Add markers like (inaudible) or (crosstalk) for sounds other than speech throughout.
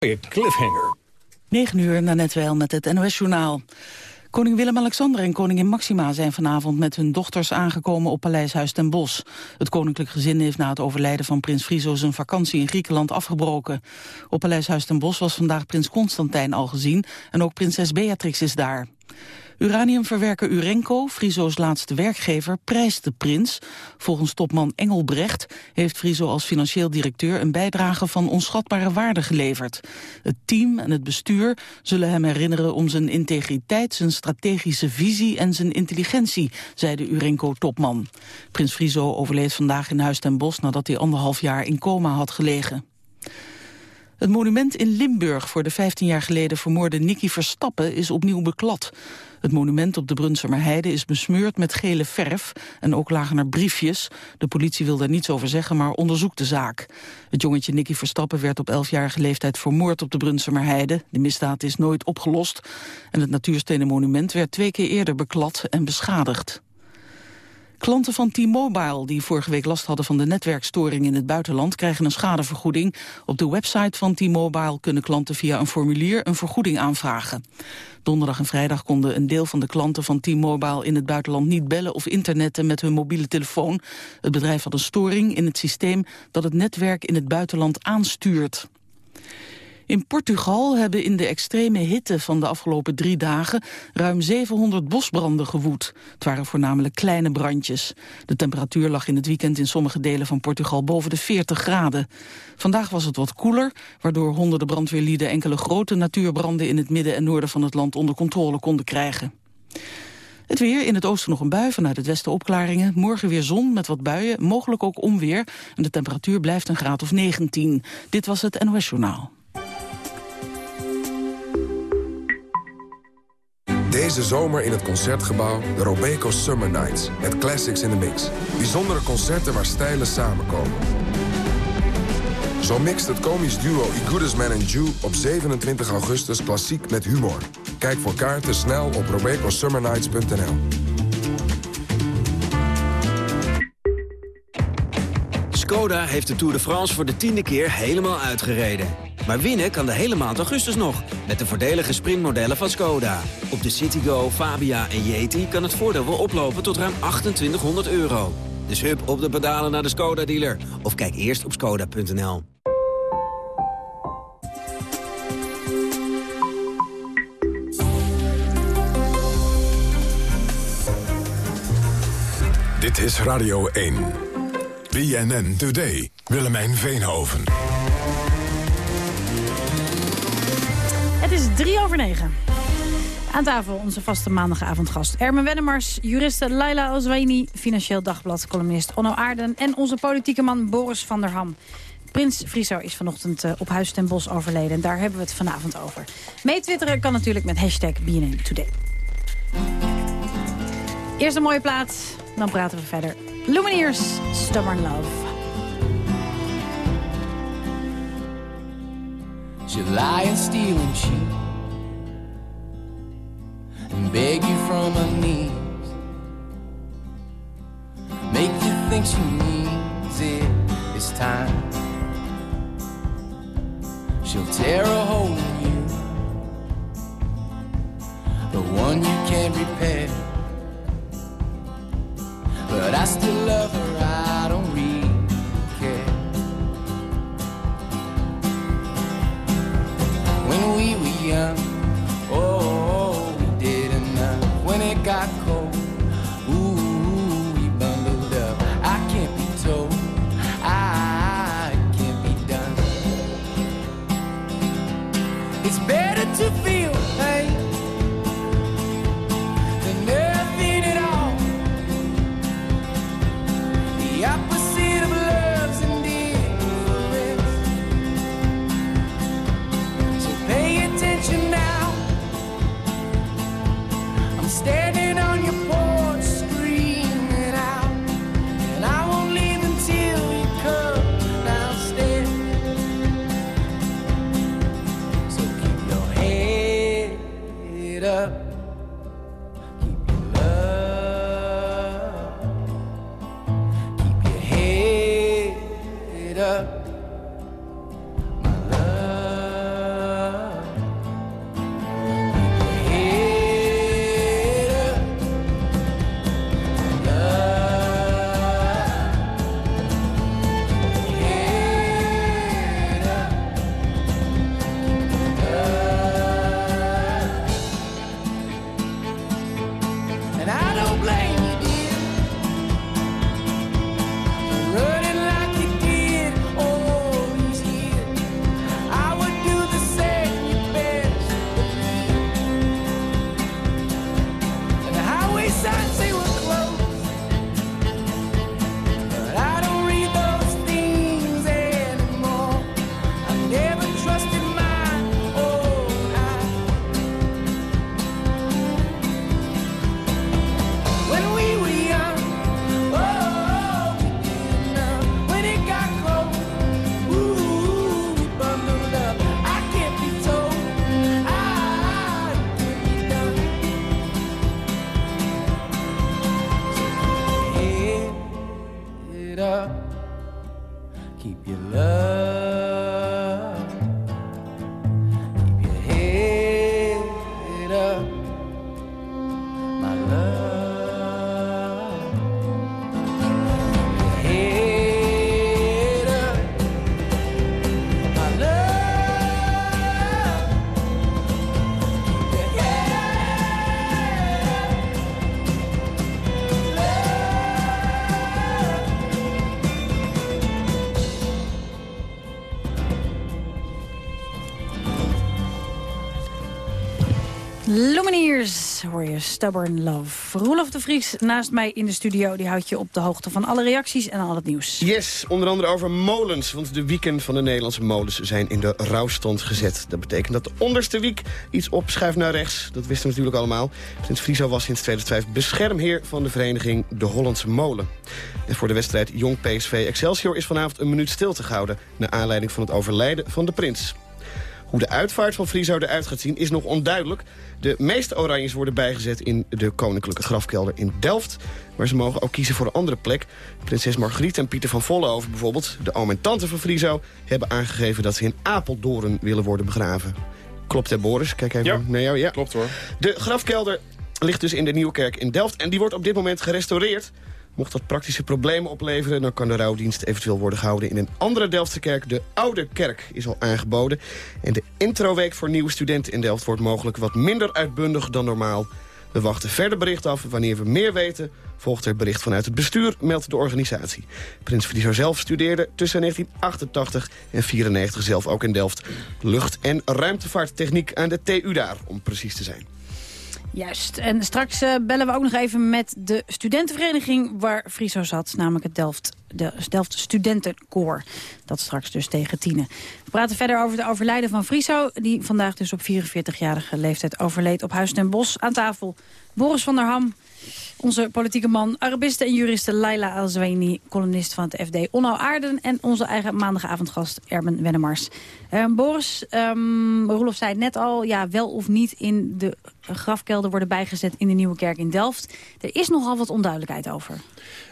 cliffhanger. 9 uur na net wel met het NOS-journaal. Koning Willem-Alexander en koningin Maxima zijn vanavond met hun dochters aangekomen op Paleishuis ten Bosch. Het koninklijk gezin heeft na het overlijden van prins Friso zijn vakantie in Griekenland afgebroken. Op Paleishuis ten Bosch was vandaag prins Constantijn al gezien en ook prinses Beatrix is daar. Uraniumverwerker Urenco, Friso's laatste werkgever, prijst de prins. Volgens topman Engelbrecht heeft Friso als financieel directeur een bijdrage van onschatbare waarde geleverd. Het team en het bestuur zullen hem herinneren om zijn integriteit, zijn strategische visie en zijn intelligentie, zei de Urenco-topman. Prins Friso overleed vandaag in Huis ten Bosch nadat hij anderhalf jaar in coma had gelegen. Het monument in Limburg voor de 15 jaar geleden vermoorde Nicky Verstappen is opnieuw beklad. Het monument op de Brunsumer Heide is besmeurd met gele verf en ook lagen er briefjes. De politie wil daar niets over zeggen, maar onderzoekt de zaak. Het jongetje Nicky Verstappen werd op 11-jarige leeftijd vermoord op de Brunsumer Heide. De misdaad is nooit opgelost en het natuurstenen monument werd twee keer eerder beklad en beschadigd. Klanten van T-Mobile die vorige week last hadden van de netwerkstoring in het buitenland krijgen een schadevergoeding. Op de website van T-Mobile kunnen klanten via een formulier een vergoeding aanvragen. Donderdag en vrijdag konden een deel van de klanten van T-Mobile in het buitenland niet bellen of internetten met hun mobiele telefoon. Het bedrijf had een storing in het systeem dat het netwerk in het buitenland aanstuurt. In Portugal hebben in de extreme hitte van de afgelopen drie dagen ruim 700 bosbranden gewoed. Het waren voornamelijk kleine brandjes. De temperatuur lag in het weekend in sommige delen van Portugal boven de 40 graden. Vandaag was het wat koeler, waardoor honderden brandweerlieden enkele grote natuurbranden in het midden en noorden van het land onder controle konden krijgen. Het weer, in het oosten nog een bui, vanuit het westen opklaringen. Morgen weer zon met wat buien, mogelijk ook onweer. En de temperatuur blijft een graad of 19. Dit was het NOS Journaal. Deze zomer in het Concertgebouw de Robeco Summer Nights. Met classics in the mix. Bijzondere concerten waar stijlen samenkomen. Zo mixt het komisch duo I Goodest Man and Jew op 27 augustus klassiek met humor. Kijk voor kaarten snel op robecosummernights.nl. Skoda heeft de Tour de France voor de tiende keer helemaal uitgereden. Maar winnen kan de hele maand augustus nog, met de voordelige sprintmodellen van Skoda. Op de Citigo, Fabia en Yeti kan het voordeel wel oplopen tot ruim 2800 euro. Dus hup op de pedalen naar de Skoda-dealer. Of kijk eerst op skoda.nl. Dit is Radio 1. BNN Today. Willemijn Veenhoven. Het is drie over negen. Aan tafel onze vaste maandagavondgast Ermen Wennemars, juriste Laila Ozwaini, Financieel Dagblad, columnist Onno Aarden en onze politieke man Boris van der Ham. Prins Friso is vanochtend uh, op Huis ten Bos overleden en daar hebben we het vanavond over. Meetwitteren kan natuurlijk met hashtag BNN Today. Eerst een mooie plaat, dan praten we verder. Lumineers, Stubborn Love. She lie and steal and cheat and beg you from her knees. Make you think she needs it this time. She'll tear a hole in you, the one you can't repair. But I still love her, I got Hoor je, Stubborn Love. Roelof de Vries naast mij in de studio. Die houdt je op de hoogte van alle reacties en al het nieuws. Yes, onder andere over molens. Want de weekend van de Nederlandse molens zijn in de rouwstand gezet. Dat betekent dat de onderste wiek iets opschuift naar rechts. Dat wisten we natuurlijk allemaal. Prins Friso was sinds 2005 beschermheer van de vereniging De Hollandse Molen. En voor de wedstrijd Jong PSV Excelsior is vanavond een minuut stilte gehouden... naar aanleiding van het overlijden van de prins. Hoe de uitvaart van Friso eruit gaat zien is nog onduidelijk. De meeste oranjes worden bijgezet in de koninklijke grafkelder in Delft. Maar ze mogen ook kiezen voor een andere plek. Prinses Margriet en Pieter van Vollenhoven bijvoorbeeld... de oom en tante van Friso hebben aangegeven dat ze in Apeldoorn willen worden begraven. Klopt hè Boris? Kijk even Ja. naar jou. Ja, Klopt hoor. De grafkelder ligt dus in de Nieuwe Kerk in Delft... en die wordt op dit moment gerestaureerd. Mocht dat praktische problemen opleveren... dan kan de rouwdienst eventueel worden gehouden in een andere Delftse kerk. De Oude Kerk is al aangeboden. En de introweek voor nieuwe studenten in Delft... wordt mogelijk wat minder uitbundig dan normaal. We wachten verder bericht af. Wanneer we meer weten, volgt er bericht vanuit het bestuur... meldt de organisatie. Prins Friso zelf studeerde tussen 1988 en 94 zelf ook in Delft. Lucht- en ruimtevaarttechniek aan de TU daar, om precies te zijn. Juist. En straks eh, bellen we ook nog even met de studentenvereniging waar Friso zat. Namelijk het Delft, de Delft Studentenkoor. Dat straks dus tegen tienen. We praten verder over de overlijden van Friso. Die vandaag dus op 44-jarige leeftijd overleed op Huis ten Bosch. Aan tafel Boris van der Ham. Onze politieke man, Arabiste en juriste Laila Alzweni, columnist van het FD Onno Aarden en onze eigen maandagavondgast Erben Wennemars. Eh, Boris, um, Roelof zei het net al, ja, wel of niet in de grafkelder worden bijgezet in de Nieuwe Kerk in Delft. Er is nogal wat onduidelijkheid over.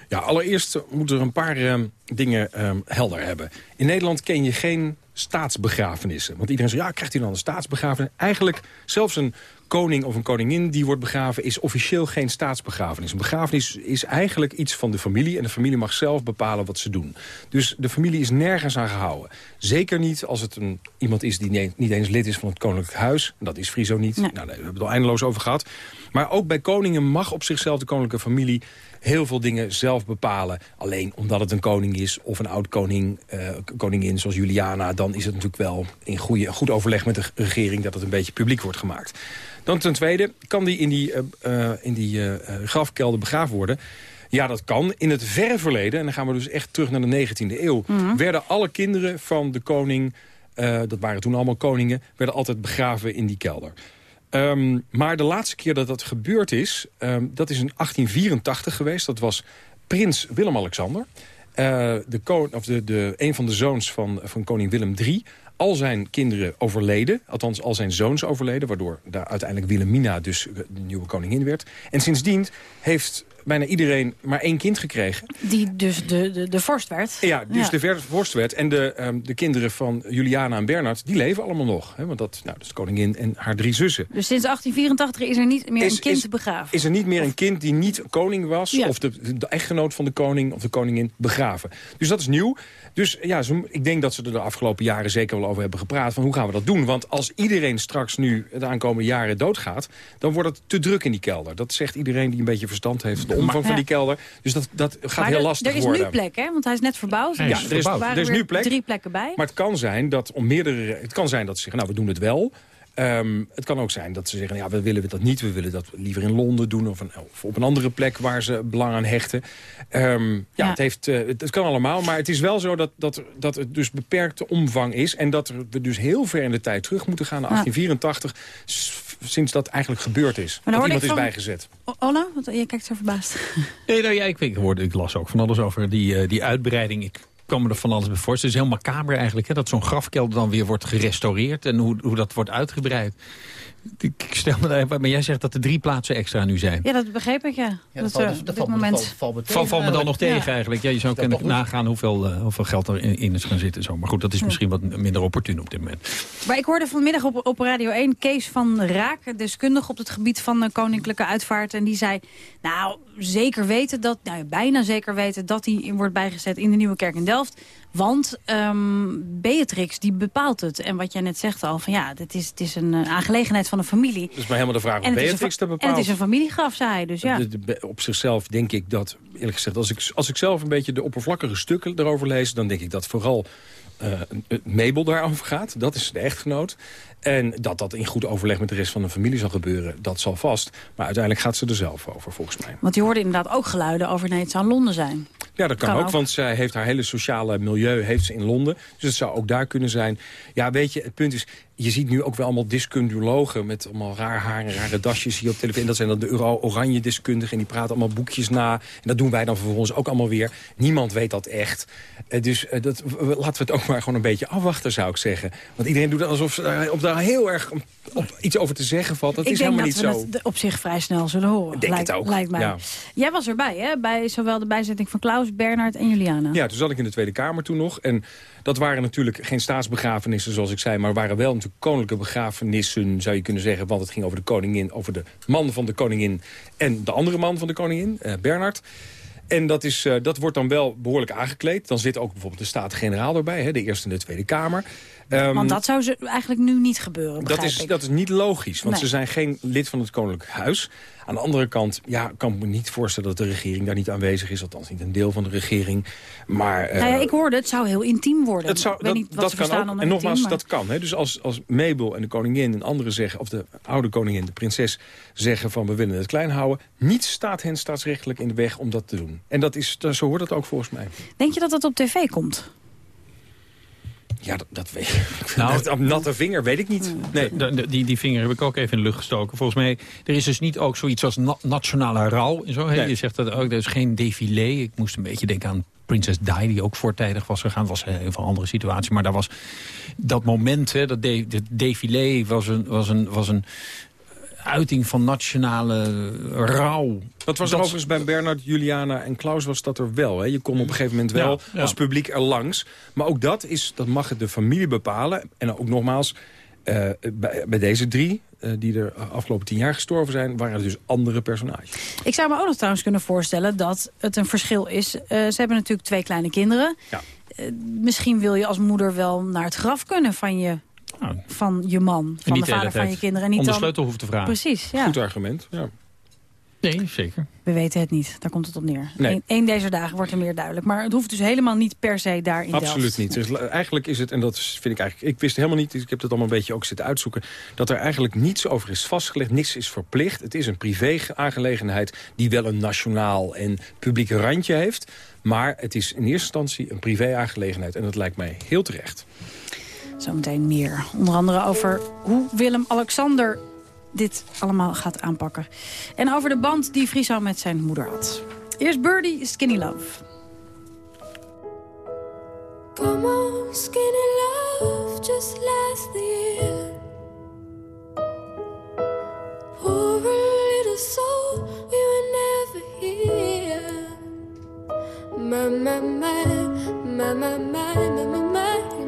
Ja, allereerst moeten we een paar ehm, dingen ehm, helder hebben. In Nederland ken je geen staatsbegrafenissen. Want iedereen zegt, ja, krijgt u dan een staatsbegrafenis? Eigenlijk, zelfs een koning of een koningin die wordt begraven... is officieel geen staatsbegrafenis. Een begrafenis is eigenlijk iets van de familie... en de familie mag zelf bepalen wat ze doen. Dus de familie is nergens aan gehouden. Zeker niet als het een, iemand is die niet, eens lid is van het koninklijk huis. Dat is Friso niet. Nee. Nou, daar hebben we het al eindeloos over gehad. Maar ook bij koningen mag op zichzelf de koninklijke familie heel veel dingen zelf bepalen. Alleen omdat het een koning is of een oud-koning, eh, koningin zoals Juliana... dan is het natuurlijk wel in goede, goed overleg met de regering... dat het een beetje publiek wordt gemaakt. Dan ten tweede, kan die in die, eh, eh, in die grafkelder begraven worden... Ja, dat kan. In het verre verleden, en dan gaan we dus echt terug naar de 19e eeuw... werden alle kinderen van de koning, dat waren toen allemaal koningen... werden altijd begraven in die kelder. Ehm, maar de laatste keer dat dat gebeurd is, ehm, dat is in 1884 geweest. Dat was prins Willem-Alexander. Eh, de of de, de, een van de zoons van, van koning Willem III. Al zijn kinderen overleden, althans al zijn zoons overleden... waardoor daar uiteindelijk Wilhelmina dus de nieuwe koningin werd. En sindsdien heeft bijna iedereen maar één kind gekregen. Die dus de, de, de vorst werd. Ja, dus de ver- vorst werd. En de, ehm, de kinderen van Juliana en Bernard, die leven allemaal nog. Hè? Want dat, nou, dat is de koningin en haar drie zussen. Dus sinds 1884 is er niet meer Is- een kind is- begraven. Is er niet meer een kind die niet koning was... Ja. of de, de echtgenoot van de koning of de koningin begraven. Dus dat is nieuw. Dus ja, ze- ik denk dat ze er de afgelopen jaren zeker wel over hebben gepraat... van hoe gaan we dat doen? Want als iedereen straks nu de aankomende jaren doodgaat... dan wordt het te druk in die kelder. Dat zegt iedereen die een beetje verstand heeft... de omvang van die kelder. Dus dat, dat gaat maar heel er- lastig er is worden. nu plek, hè? Want hij is net verbouwd. Ja, er is, verbouwd. waren er is nu plek. drie plekken bij. Maar het kan zijn dat om meerdere. Het kan zijn dat ze zeggen, nou, we doen het wel. Ehm, het kan ook zijn dat ze zeggen, ja, we willen dat niet. We willen dat liever in Londen doen of, een, of op een andere plek waar ze belang aan hechten. Ehm, ja, Ja. Het, heeft, eh, het, het kan allemaal, maar het is wel zo dat, dat, dat het dus beperkte omvang is. En dat we dus heel ver in de tijd terug moeten gaan naar Ja. 1884. s- Sinds dat eigenlijk gebeurd is. dan dat iemand is van- bijgezet. Ola, want je kijkt zo verbaasd. Nee, nou ja, ik, ik, hoorde, ik las ook van alles over die, eh, die uitbreiding. Ik kan me er van alles bij voorstellen. Het is heel macaber eigenlijk, hè, dat zo'n grafkelder dan weer wordt gerestaureerd... en hoe, hoe dat wordt uitgebreid. Ik stel me daar, maar jij zegt dat er drie plaatsen extra nu zijn. Ja, dat begreep ik, ja. Ja, dat valt- dat me- moment... valt- valt me Val, tegen valt me dan nog tegen eigenlijk. Ja, je zou kunnen nagaan hoeveel, eh, hoeveel geld er in, in is gaan zitten. Zo. Maar goed, dat is misschien wat minder opportun op dit moment. Maar ik hoorde vanmiddag op, op Radio 1 Kees van Raak, deskundige op het gebied van de koninklijke uitvaart. En die zei, nou, zeker weten dat, nou, bijna zeker weten dat die wordt bijgezet in de Nieuwe Kerk in Delft. Want ehm, Beatrix, die bepaalt het. En wat jij net zegt al, van ja, het is, het is een eh, aangelegenheid van een familie. Dat is maar helemaal de vraag het, een, Beatrix fa- dat en het is een familiegraf, zei hij. Dus ja. De- de- op zichzelf denk ik dat, eerlijk gezegd, als ik, als ik zelf een beetje de oppervlakkige stukken erover lees, dan denk ik dat vooral eh, Mabel daarover gaat. Dat is de echtgenoot. En dat dat in goed overleg met de rest van de familie zal gebeuren, dat zal vast. Maar uiteindelijk gaat ze er zelf over, volgens mij. Want je hoorde inderdaad ook geluiden over nee, het zou Londen zijn. Ja, dat kan, Kan ook, ook. want zij heeft haar hele sociale milieu heeft ze in Londen. Dus het zou ook daar kunnen zijn. Ja, weet je, het punt is, je ziet nu ook wel allemaal deskundiologen... met allemaal raar haar en rare dasjes hier op televisie. En dat zijn dan de euro oranje deskundigen. En die praten allemaal boekjes na. En dat doen wij dan vervolgens ook allemaal weer. Niemand weet dat echt. Eh, dus eh, dat, laten we het ook maar gewoon een beetje afwachten, zou ik zeggen. Want iedereen doet alsof ze daar, op daar heel erg op iets over te zeggen valt. Dat ik is denk helemaal dat niet we zo. het op zich vrij snel zullen horen. denk lijkt, het ook, lijkt mij. ja. Jij was erbij, hè? Bij zowel de bijzetting van Klaus, Bernhard en Juliana. Ja, toen zat ik in de Tweede Kamer toen nog. En dat waren natuurlijk geen staatsbegrafenissen, zoals ik zei... maar waren wel natuurlijk koninklijke begrafenissen, zou je kunnen zeggen... want het ging over de koningin, over de man van de koningin... en de andere man van de koningin, eh, Bernard. En dat, is, eh, dat wordt dan wel behoorlijk aangekleed. Dan zit ook bijvoorbeeld de Staten-Generaal erbij, hè, de Eerste en de Tweede Kamer. Ehm, Want dat zou ze eigenlijk nu niet gebeuren, dat is, ik. dat is niet logisch, want Nee. ze zijn geen lid van het Koninklijk Huis. Aan de andere kant ja, kan ik me niet voorstellen dat de regering daar niet aanwezig is. Althans niet een deel van de regering. Maar, eh, nou ja, ik hoorde, het zou heel intiem worden. het zou, ik weet dat niet wat dat kan ook. En nogmaals, maar- dat kan. Hè. Dus als, als Mabel en de koningin en anderen zeggen... of de oude koningin, de prinses, zeggen van we willen het klein houden... niets staat hen staatsrechtelijk in de weg om dat te doen. En dat is, dat- zo hoort het ook volgens mij. Denk je dat dat op tv komt? Ja, dat, dat weet ik. (laughs) Nou, dat, op natte vinger weet ik niet. Nee. De- de- die, die vinger heb ik ook even in de lucht gestoken. Volgens mij, er is dus niet ook zoiets als na- nationale rouw. En zo? Nee. Je zegt dat ook, er is geen défilé. Ik moest een beetje denken aan Prinses Di, die ook voortijdig was gegaan. Dat was een heel veel andere situatie. Maar daar was dat moment, hè, dat de, de défilé was een, was, een, was een uiting van nationale rouw. Dat was er overigens bij Bernard, Juliana en Klaus was dat er wel. Hè? Je kon op een gegeven moment wel Ja, ja. als publiek er langs. Maar ook dat, is, dat mag de familie bepalen. En ook nogmaals, eh, bij, bij deze drie, eh, die er afgelopen tien jaar gestorven zijn... waren er dus andere personages. Ik zou me ook nog trouwens kunnen voorstellen dat het een verschil is. Eh, ze hebben natuurlijk twee kleine kinderen. Ja. Misschien wil je als moeder wel naar het graf kunnen van je, Nou, van je man. Van de vader van je kinderen. En niet om de sleutel hoeft te vragen. Precies, ja. Goed argument, ja. Nee, zeker. We weten het niet. Daar komt het op neer. Nee. Eén één deze dagen wordt er meer duidelijk. Maar het hoeft dus helemaal niet per se daar in Absoluut Delft. niet. Dus eigenlijk is het, en dat vind ik eigenlijk... Ik wist helemaal niet, ik heb het allemaal een beetje ook zitten uitzoeken... dat er eigenlijk niets over is vastgelegd, niks is verplicht. Het is een privé-aangelegenheid die wel een nationaal en publiek randje heeft. Maar het is in eerste instantie een privé-aangelegenheid. En dat lijkt mij heel terecht. Zometeen meer. Onder andere over hoe Willem-Alexander dit allemaal gaat aanpakken. En over de band die Friso met zijn moeder had. Eerst Birdie, Skinny Love. Come on, skinny love, just last year. Poor little soul, we were never here. My, my, my, my, my, my, my.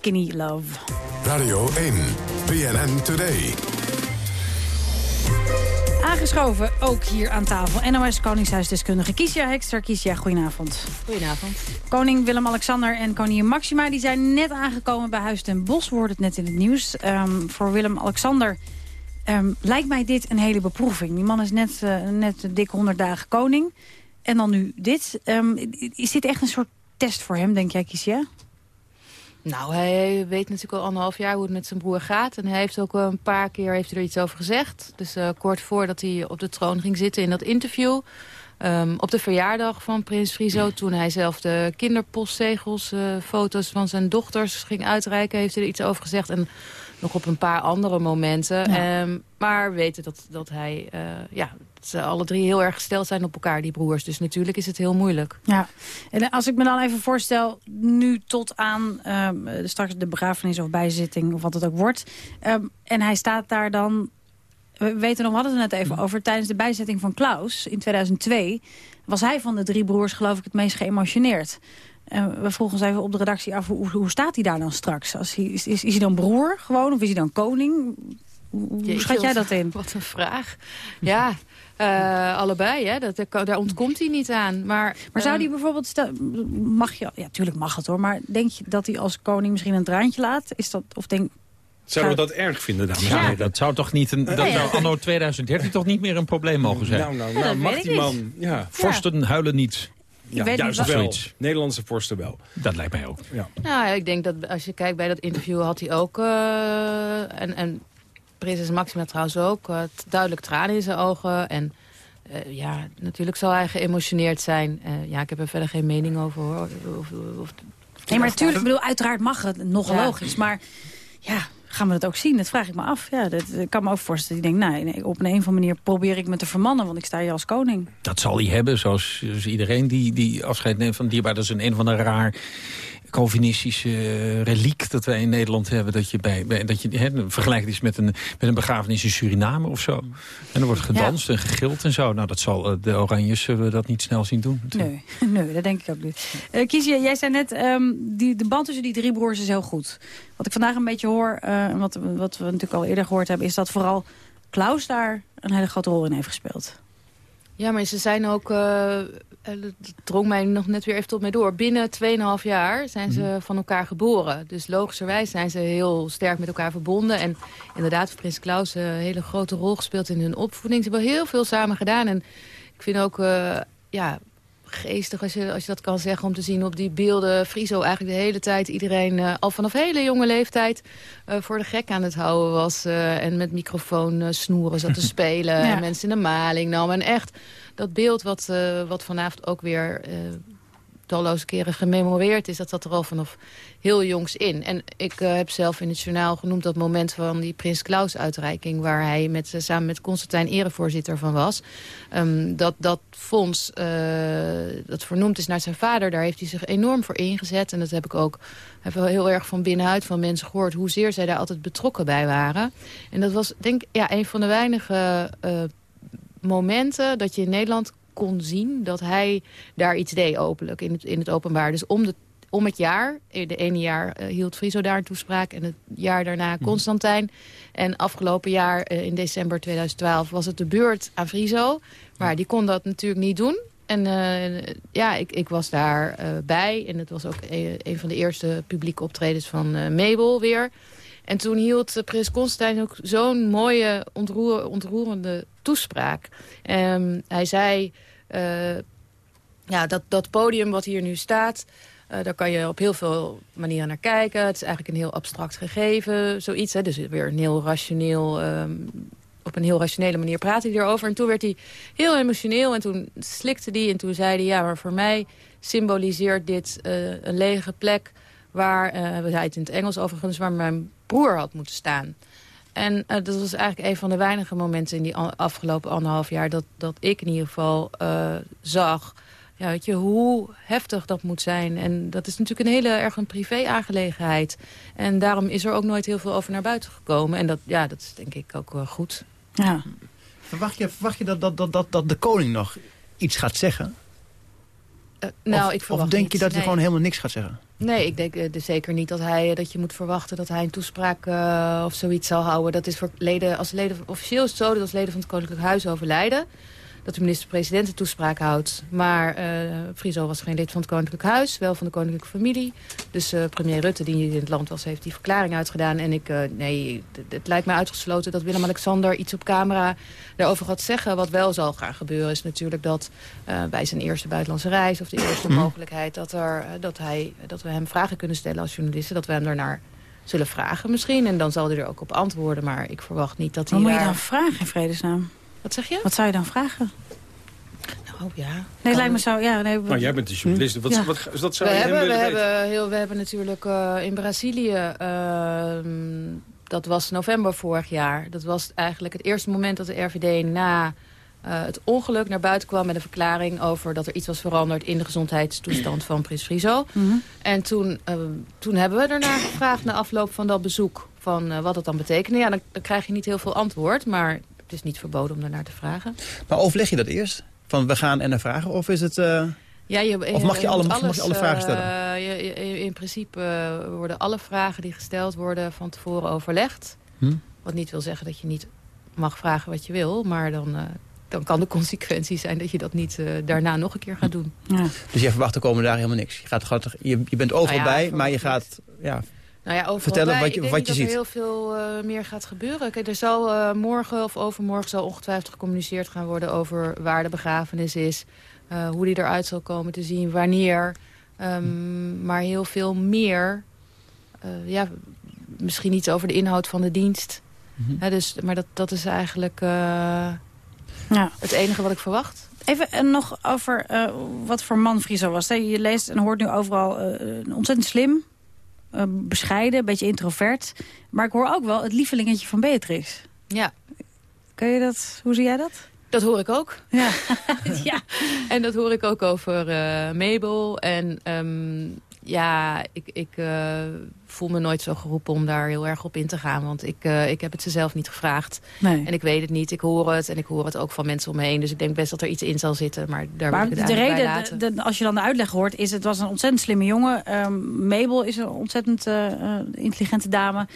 Skinny Love. Radio 1, BNN Today. Aangeschoven, ook hier aan tafel. NOS Koningshuisdeskundige Kiesja Hekster. Kiesja, goedenavond. Goedenavond. Koning Willem-Alexander en koningin Maxima... die zijn net aangekomen bij Huis ten Bosch. We hoorden het net in het nieuws. Ehm, voor Willem-Alexander ehm, lijkt mij dit een hele beproeving. Die man is net, eh, net dik 100 dagen koning. En dan nu dit. Ehm, is dit echt een soort test voor hem, denk jij, Kiesja? Nou, hij weet natuurlijk al anderhalf jaar hoe het met zijn broer gaat. En hij heeft ook een paar keer heeft hij er iets over gezegd. Dus eh, kort voordat hij op de troon ging zitten in dat interview... ehm, op de verjaardag van prins Friso, toen hij zelf de kinderpostzegels... eh, foto's van zijn dochters ging uitreiken, heeft hij er iets over gezegd. En nog op een paar andere momenten. Ehm, maar we weten dat, dat hij, eh, ja, ze alle drie heel erg gesteld zijn op elkaar, die broers. Dus natuurlijk is het heel moeilijk. Ja, en als ik me dan even voorstel, nu tot aan ehm, eh, straks de begrafenis of bijzitting of wat het ook wordt. ehm, en hij staat daar dan, we weten nog, we hadden het net even over, tijdens de bijzetting van Klaus in 2002 was hij van de drie broers geloof ik het meest geëmotioneerd. En we vroegen ons even op de redactie af, hoe, hoe staat hij daar dan straks? Als hij, is, is, is hij dan broer gewoon of is hij dan koning? Hoe, Jeetje, schat jij dat in? (laughs) Wat een vraag. Ja, eh, allebei, hè? Dat, daar ontkomt hij niet aan. Maar, Maar zou ehm, die bijvoorbeeld, stel, mag je, ja, tuurlijk mag het hoor, maar denk je dat hij als koning misschien een traantje laat? Is dat, of denk, Zouden we dat erg vinden, dames en Ja, heren? dat zou toch niet een, dat ja. zou anno 2013 toch niet meer een probleem mogen zijn. Nou, nou, Ja, nou, dat mag weet die man... Ja, Vorsten huilen niet. ja weet juist wel. Zoiets. Nederlandse vorsten wel. Dat lijkt mij ook. Ja. Nou, ja, ik denk dat als je kijkt bij dat interview had hij ook... eh, en, en prinses Maxima trouwens ook, eh, duidelijk tranen in zijn ogen. En eh, ja, natuurlijk zal hij geëmotioneerd zijn. Eh, ja, ik heb er verder geen mening over hoor. Of, of, nee maar natuurlijk, ik bedoel, uiteraard mag het, nog Ja. logisch, maar ja, gaan we dat ook zien? Dat vraag ik me af. Ja, dat, ik kan me ook voorstellen, die denkt, nou, nee, op een, een of andere manier probeer ik me te vermannen, want ik sta hier als koning. Dat zal hij hebben, zoals, zoals iedereen die, die afscheid neemt van dierbaar. Dat is een, een van de raar Calvinistische eh, reliek dat wij in Nederland hebben. Dat je, bij, bij, dat je hè, vergelijkt iets met een, met een begrafenis in Suriname of zo. En er wordt gedanst en gegild en zo. Nou, dat zal eh, de Oranjes zullen we dat niet snel zien doen. Nee, (laughs) nee, dat denk ik ook niet. Eh Kiesje, jij zei net, ehm, die, de band tussen die drie broers is heel goed. Wat ik vandaag een beetje hoor, eh, en wat, wat we natuurlijk al eerder gehoord hebben... is dat vooral Klaus daar een hele grote rol in heeft gespeeld. Ja, maar ze zijn ook... dat drong mij nog net weer even tot mij door. Binnen 2,5 jaar zijn ze van elkaar geboren. Dus logischerwijs zijn ze heel sterk met elkaar verbonden. En inderdaad, Prins Klaus eh, een hele grote rol gespeeld in hun opvoeding. Ze hebben heel veel samen gedaan. En ik vind ook... eh, ja, geestig, als je, als je dat kan zeggen, om te zien op die beelden. Friso eigenlijk de hele tijd, iedereen eh, al vanaf hele jonge leeftijd... eh, voor de gek aan het houden was. eh, en met microfoon eh, snoeren zat te (laughs) spelen. Ja. En mensen in de maling nam. En echt dat beeld wat, eh, wat vanavond ook weer... eh, talloze keren gememoreerd is, dat zat er al vanaf heel jongs in. En ik eh, heb zelf in het journaal genoemd dat moment van die Prins Klaus uitreiking... waar hij met, samen met Constantijn erevoorzitter van was. Ehm, dat dat fonds dat vernoemd is naar zijn vader, daar heeft hij zich enorm voor ingezet. En dat heb ik ook heb heel erg van binnenuit van mensen gehoord... hoezeer zij daar altijd betrokken bij waren. En dat was denk ik ja, een van de weinige eh, momenten dat je in Nederland kon zien dat hij daar iets deed openlijk in het, in het openbaar. Dus om, de, om het jaar, eh, de ene jaar eh, hield Friso daar een toespraak... en het jaar daarna Constantijn. En afgelopen jaar, eh, in december 2012, was het de beurt aan Friso. Maar die kon dat natuurlijk niet doen. En ja, ik, ik was daar bij. En het was ook een, een van de eerste publieke optredens van Mabel weer. En toen hield eh, prins Constantijn ook zo'n mooie, ontroer, ontroerende toespraak. Ehm, hij zei, eh, ja, dat, dat podium wat hier nu staat... eh, daar kan je op heel veel manieren naar kijken. Het is eigenlijk een heel abstract gegeven, zoiets. Hè? Dus weer een heel rationeel... ehm, op een heel rationele manier praatte hij erover. En toen werd hij heel emotioneel en toen slikte hij... en toen zei hij, ja, maar voor mij symboliseert dit een lege plek... waar, we zeiden het in het Engels overigens, waar mijn broer had moeten staan. En eh, dat was eigenlijk een van de weinige momenten in die afgelopen anderhalf jaar... dat, dat ik in ieder geval eh, zag ja, weet je, hoe heftig dat moet zijn. En dat is natuurlijk een hele erg een privé-aangelegenheid. En daarom is er ook nooit heel veel over naar buiten gekomen. En dat, ja, dat is denk ik ook wel goed. Ja. Verwacht je, verwacht je dat, dat, dat, dat, dat de koning nog iets gaat zeggen? Eh, nou, of, ik of verwacht denk niet. je dat hij gewoon helemaal niks gaat zeggen? Nee, ik denk eh, dus zeker niet dat, hij, dat je moet verwachten dat hij een toespraak eh, of zoiets zal houden. Dat is voor leden, als leden, officieel is het zo dat als leden van het Koninklijk Huis overlijden... dat de minister-president een toespraak houdt. Maar eh Friso was geen lid van het Koninklijk Huis, wel van de koninklijke familie. Dus eh, premier Rutte, die in het land was, heeft die verklaring uitgedaan. En ik, eh, nee, het, lijkt me uitgesloten dat Willem-Alexander iets op camera daarover gaat zeggen. Wat wel zal gaan gebeuren is natuurlijk dat bij zijn eerste buitenlandse reis... of de eerste Mhm. mogelijkheid dat, er, dat, hij, dat we hem vragen kunnen stellen als journalisten... dat we hem daarnaar zullen vragen misschien. En dan zal hij er ook op antwoorden. Maar ik verwacht niet dat hij Wat moet je dan vragen in vredesnaam? Wat zeg je? Wat zou je dan vragen? Oh ja. Nee, het lijkt me zo... Ja, nee, Nou, jij bent de journalist. Wat, Ja. wat, wat, dat We zou je hebben, we, weten? hebben heel, we hebben natuurlijk eh, in Brazilië... ehm, dat was november vorig jaar. Dat was eigenlijk het eerste moment dat de RVD na eh, het ongeluk naar buiten kwam... met een verklaring over dat er iets was veranderd... in de gezondheidstoestand van Prins Friso. Mhm. En toen, eh, toen hebben we daarna gevraagd na afloop van dat bezoek... van eh, wat het dan betekende. Ja, dan, dan krijg je niet heel veel antwoord, maar... het is niet verboden om daarnaar te vragen. Maar overleg je dat eerst? Van we gaan en dan vragen? Of is het... eh, Ja, je, Of mag je alle- moet mag je alle vragen stellen? eh, je- je- in principe eh, worden alle vragen die gesteld worden van tevoren overlegd. Hm? Wat niet wil zeggen dat je niet mag vragen wat je wil. Maar dan, eh, dan kan de consequentie zijn dat je dat niet eh, daarna nog een keer gaat doen. Ja. Dus jij verwacht de komende dagen helemaal niks? Je, gaat, je, je bent overal Nou ja, bij, maar je gaat... Ja, Nou ja, overal Vertellen bij. wat je- ik denk wat niet je dat er heel veel eh, meer gaat gebeuren. Kijk, er zal eh, morgen of overmorgen zal ongetwijfeld gecommuniceerd gaan worden... over waar de begrafenis is, eh, hoe die eruit zal komen te zien, wanneer. Ehm, maar heel veel meer, eh, ja, misschien iets over de inhoud van de dienst. Mhm. Hè, dus, maar dat, dat is eigenlijk eh, Ja. het enige wat ik verwacht. Even nog over eh, wat voor man Friso was. Je leest en hoort nu overal ontzettend slim, eh, bescheiden, een beetje introvert. Maar ik hoor ook wel het lievelingetje van Beatrix. Ja, Kun je dat, hoe zie jij dat? dat hoor ik ook. Ja. (laughs) ja. En dat hoor ik ook over eh, Mabel. En ehm, ja, ik, ik eh, voel me nooit zo geroepen om daar heel erg op in te gaan. Want ik, eh, ik heb het ze zelf niet gevraagd. Nee. En ik weet het niet. Ik hoor het. En ik hoor het ook van mensen om me heen. Dus ik denk best dat er iets in zal zitten. Maar daar Maar wil ik het de reden, laten. de- de- als je dan de uitleg hoort, is het was een ontzettend slimme jongen. Ehm, Mabel is een ontzettend eh, intelligente dame.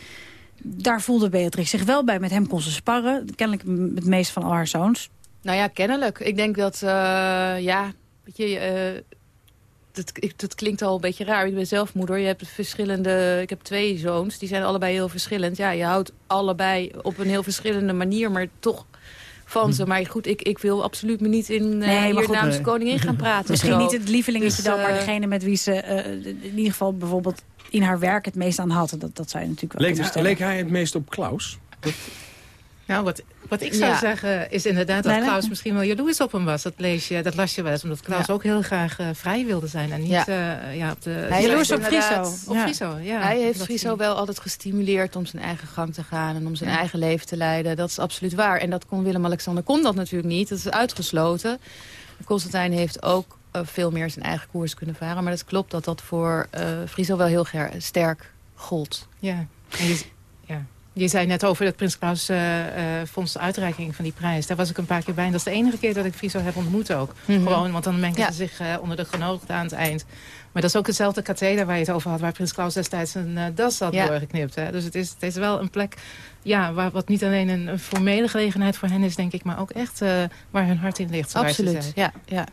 Daar voelde Beatrix zich wel bij. Met hem kon ze sparren. Kennelijk het meest van al haar zoons. Nou ja, kennelijk. Ik denk dat, ja, weet je, dat, ik, dat klinkt al een beetje raar. Ik ben zelf moeder. Je hebt verschillende, ik heb twee zoons. Die zijn allebei heel verschillend. Ja, je houdt allebei op een heel verschillende manier, maar toch van ze. Maar goed, ik, ik wil absoluut me niet in, eh, Hm. Nee, maar hier goed, namens de nee. koningin gaan praten. Misschien Zo. niet het lievelingetje Dus, dan, maar eh, degene met wie ze eh, in ieder geval bijvoorbeeld in haar werk het meest aan had. Dat, dat zou je natuurlijk wel Leek, leek hij het meest op Klaus? Nou, wat, wat ik zou Ja. zeggen is inderdaad dat? Klaus misschien wel jaloers op hem was. Dat, lees je, dat las je wel eens, omdat Klaus Ja. ook heel graag eh, vrij wilde zijn. En niet Ja. ja, op de... Hij Jaloers op Friso. Op Ja. Friso, ja. Hij heeft Dat Friso hij- wel altijd gestimuleerd om zijn eigen gang te gaan... en om zijn eigen leven te leiden. Dat is absoluut waar. En dat kon Willem-Alexander kon dat natuurlijk niet. Dat is uitgesloten. Constantijn heeft ook eh, veel meer zijn eigen koers kunnen varen. Maar het klopt dat dat voor eh Friso wel heel sterk gold. Ja. En je, ja. Je zei net over dat Prins Klaus eh, eh, vond de uitreiking van die prijs. Daar was ik een paar keer bij. En dat is de enige keer dat ik Friso heb ontmoet ook. Mhm. Gewoon, want dan mengen Ja. ze zich eh, onder de genodigden aan het eind. Maar dat is ook hetzelfde katheder waar je het over had... waar Prins Klaus destijds een eh, das had Ja. doorgeknipt. Hè. Dus het is, het is wel een plek ja, waar, wat niet alleen een, een formele gelegenheid voor hen is, denk ik... maar ook echt eh, waar hun hart in ligt, Absoluut, ja. ja.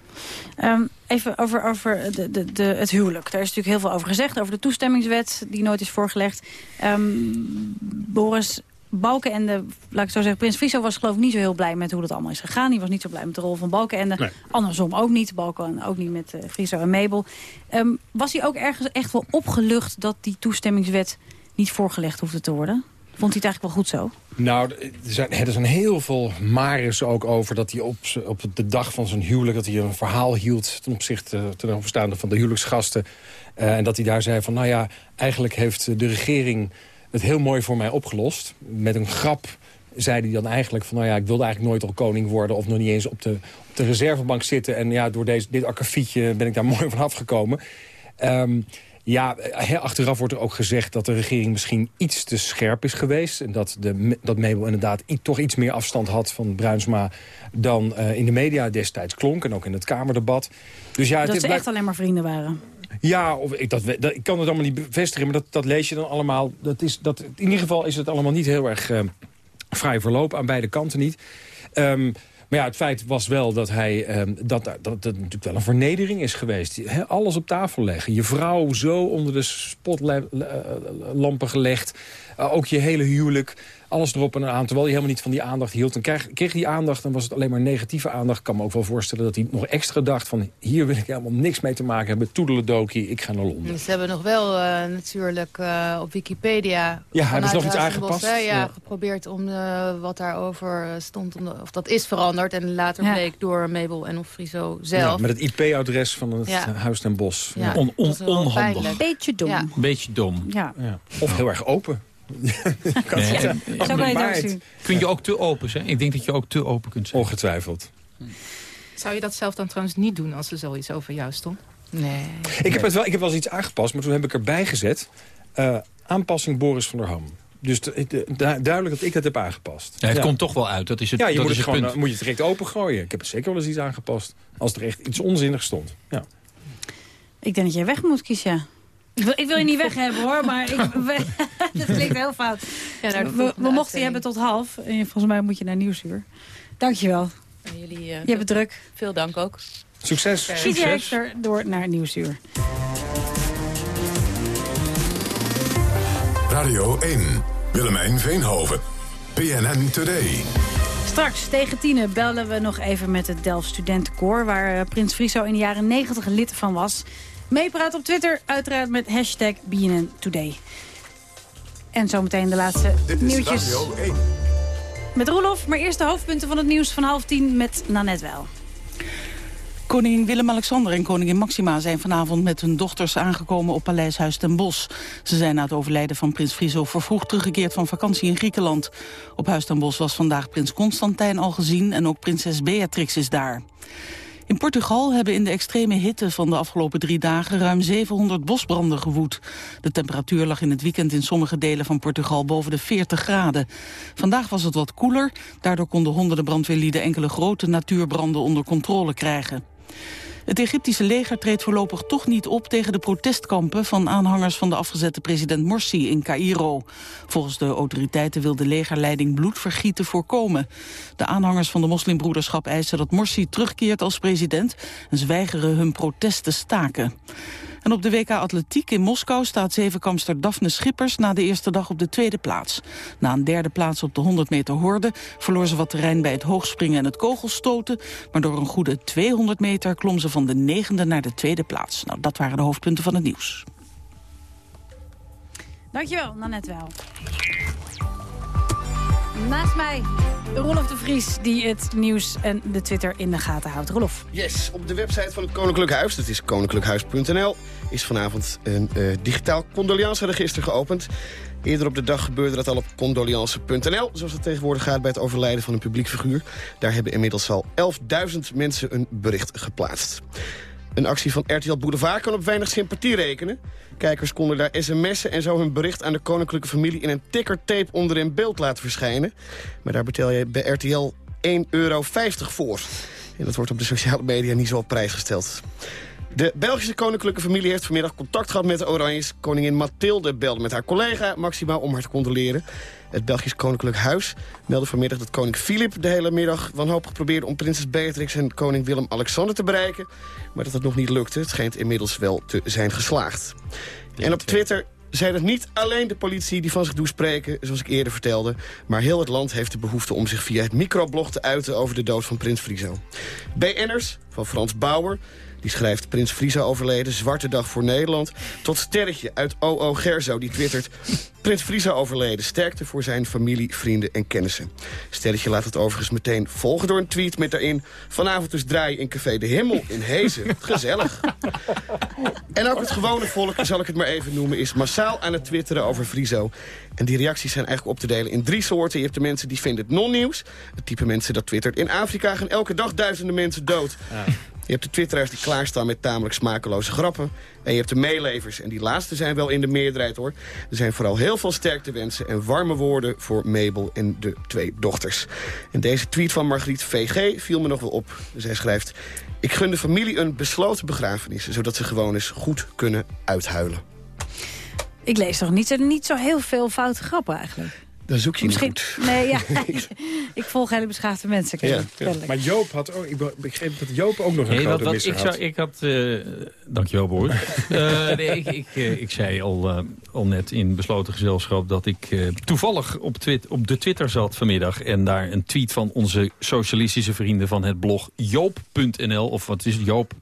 Ehm, even over, over de, de, de, het huwelijk. Daar is natuurlijk heel veel over gezegd. Over de toestemmingswet die nooit is voorgelegd. Ehm, Boris Balkenende, laat ik zo zeggen... Prins Friso was geloof ik niet zo heel blij met hoe dat allemaal is gegaan. Die was niet zo blij met de rol van Balkenende. Nee. Andersom ook niet. Balken ook niet met Friso en Mabel. Ehm, was hij ook ergens echt wel opgelucht... dat die toestemmingswet niet voorgelegd hoefde te worden? Vond hij het eigenlijk wel goed zo? Nou, er zijn, er zijn heel veel mares ook over dat hij op, op de dag van zijn huwelijk... dat hij een verhaal hield ten opzichte ten overstaande van de huwelijksgasten. Eh, en dat hij daar zei van, nou ja, eigenlijk heeft de regering het heel mooi voor mij opgelost. Met een grap zei hij dan eigenlijk van, nou ja, ik wilde eigenlijk nooit al koning worden... of nog niet eens op de, op de reservebank zitten. En ja, door deze, dit akkefietje ben ik daar (laughs) mooi van afgekomen. Ehm, Ja, achteraf wordt er ook gezegd dat de regering misschien iets te scherp is geweest. En dat, de, dat Mabel inderdaad toch iets meer afstand had van Bruinsma... dan eh, in de media destijds klonk en ook in het Kamerdebat. Dus ja, dat het ze echt alleen maar vrienden waren. Ja, of ik, dat, ik kan het allemaal niet bevestigen, maar dat, dat lees je dan allemaal. Dat is, dat, in ieder geval is het allemaal niet heel erg eh, vrij verlopen, aan beide kanten niet. Ehm, maar ja, het feit was wel dat hij ehm, dat, dat, dat natuurlijk wel een vernedering is geweest. Alles op tafel leggen. Je vrouw zo onder de spotlampen gelegd. Uh, ook je hele huwelijk. Alles erop en aan. Terwijl je helemaal niet van die aandacht hield. En kreeg, kreeg die aandacht, dan was het alleen maar negatieve aandacht. Ik kan me ook wel voorstellen dat hij nog extra dacht van... hier wil ik helemaal niks mee te maken hebben. Toedeledokie, ik ga naar Londen. Ze hebben nog wel eh, natuurlijk eh, op Wikipedia... Ja, hebben ze nog iets Bos, aangepast? hè, ja, Ja. geprobeerd om eh, wat daarover stond. Om de- of dat is veranderd. En later Ja. bleek door Mabel en of Friso Ja, zelf. met het IP-adres van het Ja. Huis ten Bos. Ja, On- on- onhandig. Beetje dom. Ja. Ja. Een beetje dom. ja. Ja. Of heel erg open. (laughs) Nee, Zo kan je het ook zien. Kun je ook te open zijn? Ik denk dat je ook te open kunt zijn. Ongetwijfeld. Zou je dat zelf dan trouwens niet doen als er zoiets over jou stond? Nee. Ik heb, het wel, ik heb wel eens iets aangepast, maar toen heb ik erbij gezet... eh, aanpassing Boris van der Ham. Dus de- de- du- duidelijk dat ik dat heb aangepast. Ja, het Ja. komt toch wel uit. Dat is het, Ja, je dat moet is het, gewoon, punt. eh, moet je het direct opengooien. Ik heb er zeker wel eens iets aangepast. Als er echt iets onzinnigs stond. Ja. Ik denk dat jij weg moet kiezen. Ik wil, ik wil je niet weg hebben hoor, maar ik, (laughs) we- (laughs) dat klinkt heel fout. Ja, de we, mochten je hebben tot half. En volgens mij moet je naar Nieuwsuur. Dankjewel. En jullie, eh, Je hebt het druk. Veel dank ook. Succes. Kies Hekster door naar Nieuwsuur. Radio 1. Willemijn Veenhoven. PNN Today. Straks tegen tienen bellen we nog even met het Delft Studentenkoor... waar eh, Prins Friso in de jaren 90 lid van was. Meepraat op Twitter, uiteraard met hashtag BNN Today. En zometeen de laatste Dit is nieuwtjes Radio 1. met Roelof. Maar eerst de hoofdpunten van het nieuws van half tien met Nanette Wel. Koningin Willem-Alexander en koningin Maxima zijn vanavond met hun dochters aangekomen op Paleishuis ten Bosch. Ze zijn na het overlijden van prins Friso vervroegd teruggekeerd van vakantie in Griekenland. Op Huis ten Bosch was vandaag prins Constantijn al gezien en ook prinses Beatrix is daar. In Portugal hebben in de extreme hitte van de afgelopen drie dagen ruim 700 bosbranden gewoed. De temperatuur lag in het weekend in sommige delen van Portugal boven de 40 graden. Vandaag was het wat koeler, daardoor konden honderden brandweerlieden enkele grote natuurbranden onder controle krijgen. Het Egyptische leger treedt voorlopig toch niet op tegen de protestkampen van aanhangers van de afgezette president Morsi in Cairo. Volgens de autoriteiten wil de legerleiding bloedvergieten voorkomen. De aanhangers van de moslimbroederschap eisen dat Morsi terugkeert als president en ze weigeren hun protest te staken. En op de WK Atletiek in Moskou staat zevenkamster Daphne Schippers na de eerste dag op de tweede plaats. Na een derde plaats op de 100 meter horde verloor ze wat terrein bij het hoogspringen en het kogelstoten. Maar door een goede 200 meter klom ze van de negende naar de tweede plaats. Nou, dat waren de hoofdpunten van het nieuws. Dankjewel, Nanette Wel. Naast mij Rolof de Vries, die het nieuws en de Twitter in de gaten houdt. Rolof. Yes, op de website van het Koninklijk Huis, dat is koninklijkhuis.nl... is vanavond een eh, digitaal condoleanceregister geopend. Eerder op de dag gebeurde dat al op condoleance.nl... zoals het tegenwoordig gaat bij het overlijden van een publiek figuur. Daar hebben inmiddels al 11.000 mensen een bericht geplaatst. Een actie van RTL Boulevard kan op weinig sympathie rekenen. Kijkers konden daar sms'en en zo hun bericht aan de koninklijke familie... in een tickertape onder in beeld laten verschijnen. Maar daar betaal je bij RTL 1,50 euro voor. En dat wordt op de sociale media niet zo op prijs gesteld. De Belgische koninklijke familie heeft vanmiddag contact gehad met de Oranjes. Koningin Mathilde belde met haar collega Maxima om haar te condoleren. Het Belgisch Koninklijk Huis meldde vanmiddag dat koning Filip de hele middag wanhopig probeerde om prinses Beatrix en koning Willem-Alexander te bereiken. Maar dat het nog niet lukte. Het schijnt inmiddels wel te zijn geslaagd. En op Twitter zijn het niet alleen de politie die van zich doet spreken, zoals ik eerder vertelde. Maar heel het land heeft de behoefte om zich via het microblog te uiten over de dood van prins Friso. BN'ers van Frans Bauer, die schrijft Prins Friso overleden, zwarte dag voor Nederland. Tot Sterretje uit OO Gerzo, die twittert... Prins Friso overleden, sterkte voor zijn familie, vrienden en kennissen. Sterretje laat het overigens meteen volgen door een tweet met daarin... vanavond dus draaien in Café de Himmel in Hezen. (laughs) Gezellig. En ook het gewone volk, zal ik het maar even noemen... is massaal aan het twitteren over Friso. En die reacties zijn eigenlijk op te delen in drie soorten. Je hebt de mensen die vinden het non-nieuws. Het type mensen dat twittert. In Afrika gaan elke dag duizenden mensen dood. Je hebt de twitteraars die klaarstaan met tamelijk smakeloze grappen. En je hebt de meelevers. En die laatste zijn wel in de meerderheid hoor. Er zijn vooral heel veel sterkte wensen en warme woorden voor Mabel en de twee dochters. En deze tweet van Margriet VG viel me nog wel op. Zij schrijft... Ik gun de familie een besloten begrafenis... zodat ze gewoon eens goed kunnen uithuilen. Ik lees toch niet, niet zo heel veel foute grappen eigenlijk. Dan zoek je Misschien, niet goed. Nee, ja, (laughs) (laughs) ik volg hele beschaafde mensen. Ja. Maar Joop had ook... Ik be- begreep dat Joop ook nog een Nee, grote wat, misser ik, had. zou, ik had... eh dankjewel, Boer. (laughs) Eh, nee, ik, ik, eh, ik zei al, eh, al net in besloten gezelschap... dat ik eh, toevallig op, twit, op de Twitter zat vanmiddag... en daar een tweet van onze socialistische vrienden van het blog joop.nl... of wat is het, Joop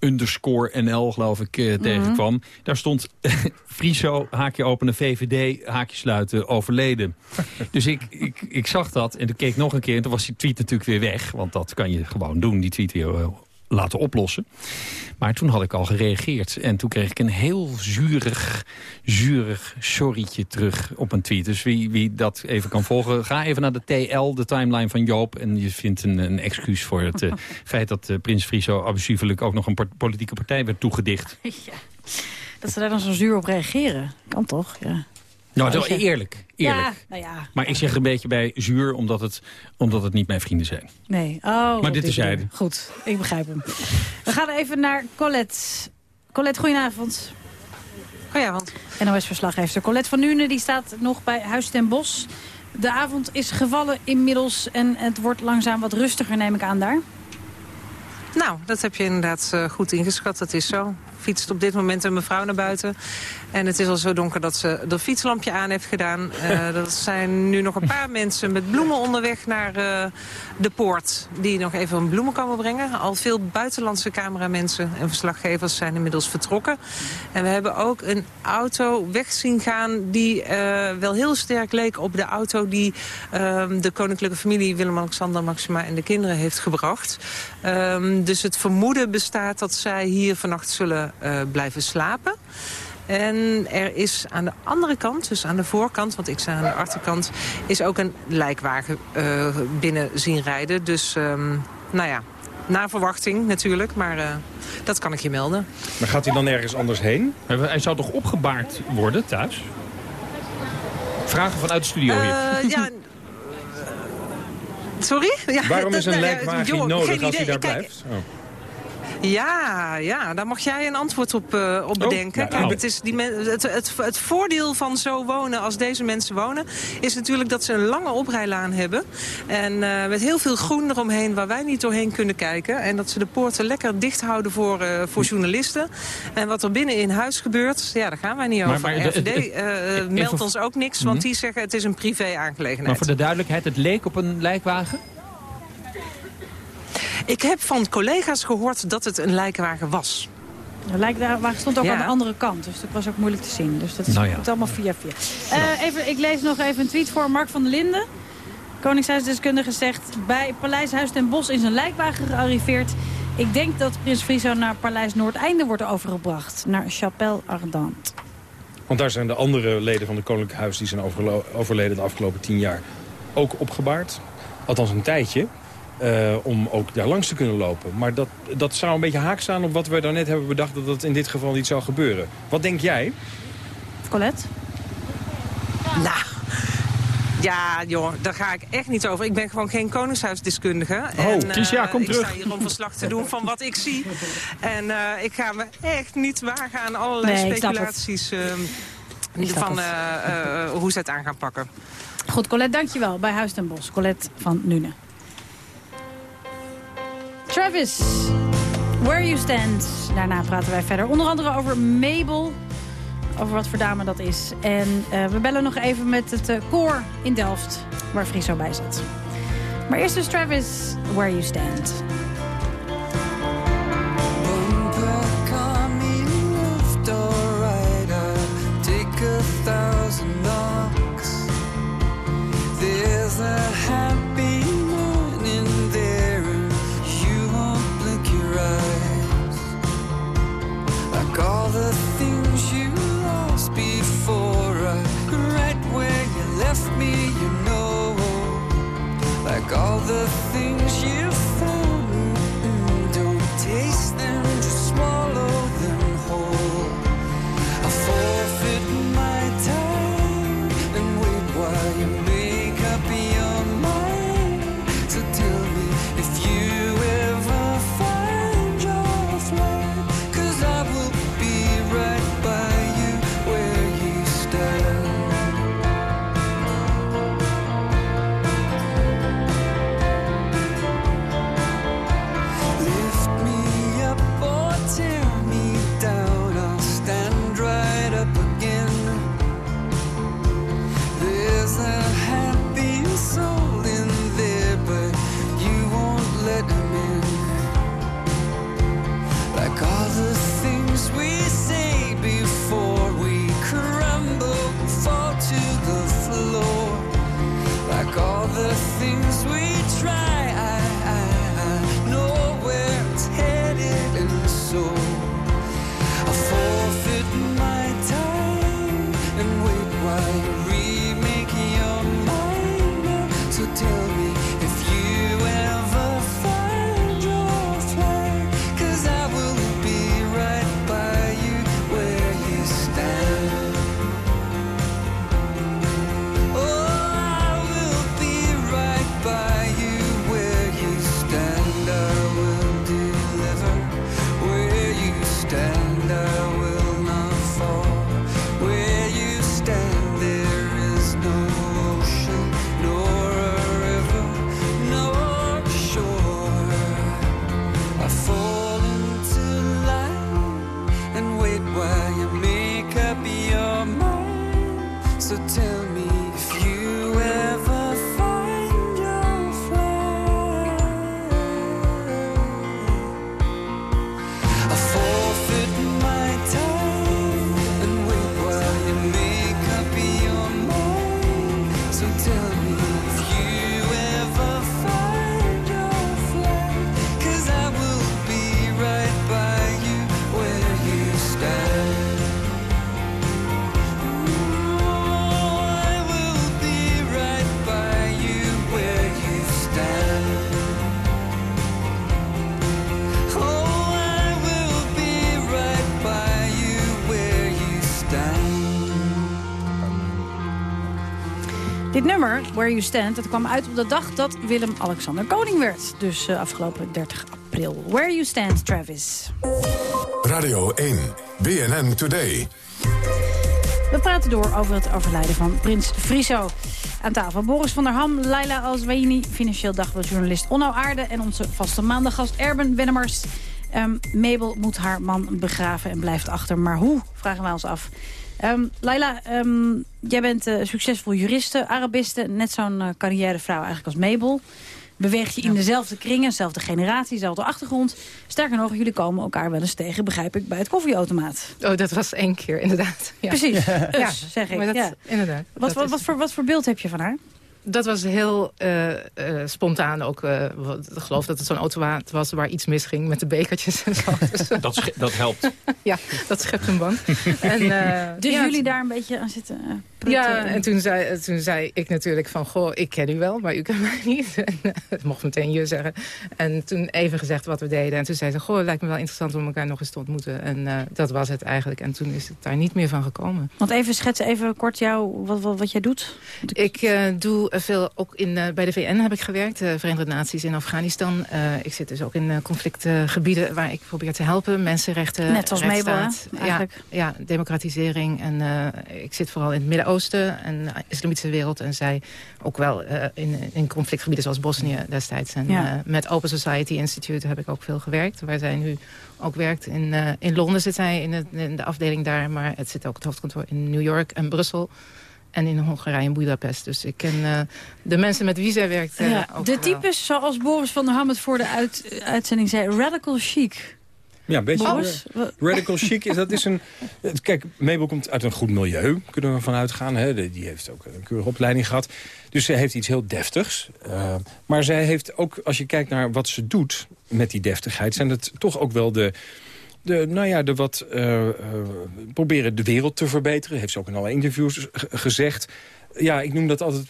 underscore NL, geloof ik, eh, tegenkwam. Daar stond (laughs) Friso, haakje openen, VVD, haakje sluiten, overleden. (laughs) dus ik, ik, ik zag dat en toen keek ik nog een keer... en toen was die tweet natuurlijk weer weg. Want dat kan je gewoon doen, die tweet weer eh, laten oplossen. Maar toen had ik al gereageerd. En toen kreeg ik een heel zurig, zurig sorrytje terug op een tweet. Dus wie, wie dat even kan volgen, ga even naar de TL, de timeline van Joop. En je vindt een, een excuus voor het eh, (laughs) feit dat eh, Prins Friso abusievelijk ook nog een politieke partij werd toegedicht. Ja. Dat ze daar dan zo zuur op reageren. Kan toch, ja. Nou, dat is eerlijk. eerlijk. Ja, nou ja. Maar ik zeg er een beetje bij zuur, omdat het, omdat het niet mijn vrienden zijn. Nee. Oh, op dit terzijde. manier. Goed, ik begrijp hem. We gaan even naar Colette. Colette, goedenavond. Goedenavond. NOS-verslaggever Colette van Nuenen die staat nog bij Huis ten Bos. De avond is gevallen inmiddels en het wordt langzaam wat rustiger, neem ik aan daar. Nou, dat heb je inderdaad eh, goed ingeschat. Dat is zo. Fietst op dit moment een mevrouw naar buiten. En het is al zo donker dat ze de fietslampje aan heeft gedaan. Eh (laughs) er zijn nu nog een paar mensen met bloemen onderweg naar eh, de poort. Die nog even bloemen komen brengen. Al veel buitenlandse cameramensen en verslaggevers zijn inmiddels vertrokken. En we hebben ook een auto weg zien gaan die wel heel sterk leek op de auto die ehm, de koninklijke familie Willem-Alexander, Maxima en de kinderen heeft gebracht. Ehm, dus het vermoeden bestaat dat zij hier vannacht zullen eh, blijven slapen. En er is aan de andere kant, dus aan de voorkant, want ik sta aan de achterkant... is ook een lijkwagen eh, binnen zien rijden. Dus, ehm, nou ja, naar verwachting natuurlijk, maar eh, dat kan ik je melden. Maar gaat hij dan ergens anders heen? Hij zou toch opgebaard worden thuis? Vragen vanuit de studio hier. Eh, ja, (laughs) Sorry? Ja, Waarom is een nou lijkwagen nodig als hij daar blijft? Oh. Ja, ja, daar mag jij een antwoord op, eh, op Oh, bedenken. Kijk, nou. het, is die het, het, het voordeel van zo wonen als deze mensen wonen... is natuurlijk dat ze een lange oprijlaan hebben. En eh, met heel veel groen eromheen waar wij niet doorheen kunnen kijken. En dat ze de poorten lekker dicht houden voor, eh, voor journalisten. En wat er binnen in huis gebeurt, ja, daar gaan wij niet Maar- over. maar de- RVD even- meldt ons ook niks, want Mhm. die zeggen het is een privé-aangelegenheid. Maar voor de duidelijkheid, het leek op een lijkwagen? Ik heb van collega's gehoord dat het een lijkenwagen was. De lijkwagen stond ook Ja. aan de andere kant, dus dat was ook moeilijk te zien. Dus dat is Nou ja. allemaal via via. Eh, even, ik lees nog even een tweet voor Mark van der Linden. Koningshuisdeskundige zegt... bij Paleis Huis ten Bosch is een lijkwagen gearriveerd. Ik denk dat Prins Friso naar Paleis Noordeinde wordt overgebracht. Naar Chapelle Ardente. Want daar zijn de andere leden van het Koninklijk Huis... die zijn overleden de afgelopen tien jaar ook opgebaard. Althans een tijdje. Eh, om ook daar langs te kunnen lopen. Maar dat, dat zou een beetje haak staan op wat we daarnet hebben bedacht... dat dat in dit geval niet zou gebeuren. Wat denk jij? Colette? Nou, ja joh, daar ga ik echt niet over. Ik ben gewoon geen koningshuisdeskundige. Oh, en, eh, kom ik terug. sta hier om verslag te doen van wat ik zie. En eh, ik ga me echt niet wagen aan allerlei Nee, ik speculaties... ehm, Ik van eh, eh, hoe ze het aan gaan pakken. Goed, Colette, dankjewel. Bij Huis ten Bosch. Colette van Nuenen. Travis, Where You Stand. Daarna praten wij verder. Onder andere over Mabel. Over wat voor dame dat is. En eh, we bellen nog even met het eh, koor in Delft. Waar Friso bij zit. Maar eerst dus Travis, Where You Stand. There's a happy all the things you lost before, uh, right, right where you left me, you know. Like all the things Dit nummer, Where You Stand, dat kwam uit op de dag dat Willem-Alexander koning werd. Dus eh, afgelopen 30 april. Where You Stand, Travis. Radio 1, BNN Today. We praten door over het overlijden van prins Friso. Aan tafel Boris van der Ham, Laila Alzwaini, financieel dagbladjournalist Onno Aarde... en onze vaste maandaggast Erben Wennemars. Ehm, Mabel moet haar man begraven en blijft achter. Maar hoe, vragen wij ons af. Ehm Laila, ehm, jij bent eh, succesvol juriste, Arabiste... net zo'n eh, carrièrevrouw eigenlijk als Mabel. Beweeg je in dezelfde kringen, dezelfde generatie, dezelfde achtergrond. Sterker nog, jullie komen elkaar wel eens tegen, begrijp ik, bij het koffieautomaat. Oh, dat was één keer, inderdaad. Ja. Precies, Ja, dus, zeg ik. maar dat- ja. Inderdaad. Wat, wat, voor, wat voor beeld heb je van haar? Dat was heel eh, eh, spontaan ook. eh, ik geloof dat het zo'n automaat was waar iets misging met de bekertjes en zo. (laughs) Dus, Dat, dat helpt. (laughs) ja, dat schept een band. En, eh, (laughs) Dus ja, jullie daar een beetje aan zitten Ja, en toen zei, toen zei ik natuurlijk van... goh, ik ken u wel, maar u kent mij niet. En, het mocht meteen je zeggen. En toen even gezegd wat we deden. En toen zei ze, goh, het lijkt me wel interessant om elkaar nog eens te ontmoeten. En eh, dat was het eigenlijk. En toen is het daar niet meer van gekomen. Want even schetsen, even kort jou, wat, wat, wat jij doet. Ik eh, doe veel, ook in, eh, bij de VN heb ik gewerkt, de Verenigde Naties in Afghanistan. Eh, ik zit dus ook in conflictgebieden waar ik probeer te helpen. Mensenrechten, Net als Mabel, ja, eigenlijk. ja, democratisering. En ik zit vooral in het Midden-Oosten en de islamitische wereld. En zij ook wel in, in conflictgebieden zoals Bosnië destijds. En Ja. met Open Society Institute heb ik ook veel gewerkt. Waar zij nu ook werkt. In, in Londen zit zij in, het, in de afdeling daar. Maar het zit ook het hoofdkantoor in New York en Brussel. En in Hongarije en Budapest. Dus ik ken eh, de mensen met wie zij werkt eh, ja, ook de wel. types, zoals Boris van der Ham het voor de uit, uitzending zei, radical chic. Ja, een beetje. Boris, eh, (laughs) Radical chic, is, dat is een... eh, Kijk, Mabel komt uit een goed milieu, kunnen we vanuit gaan. Hè? Die heeft ook een keurige opleiding gehad. Dus ze heeft iets heel deftigs. Eh, maar zij heeft ook, als je kijkt naar wat ze doet met die deftigheid... zijn het toch ook wel de... De, nou ja, de wat eh, eh, proberen de wereld te verbeteren. Heeft ze ook in alle interviews gezegd. Ja, ik noem dat altijd,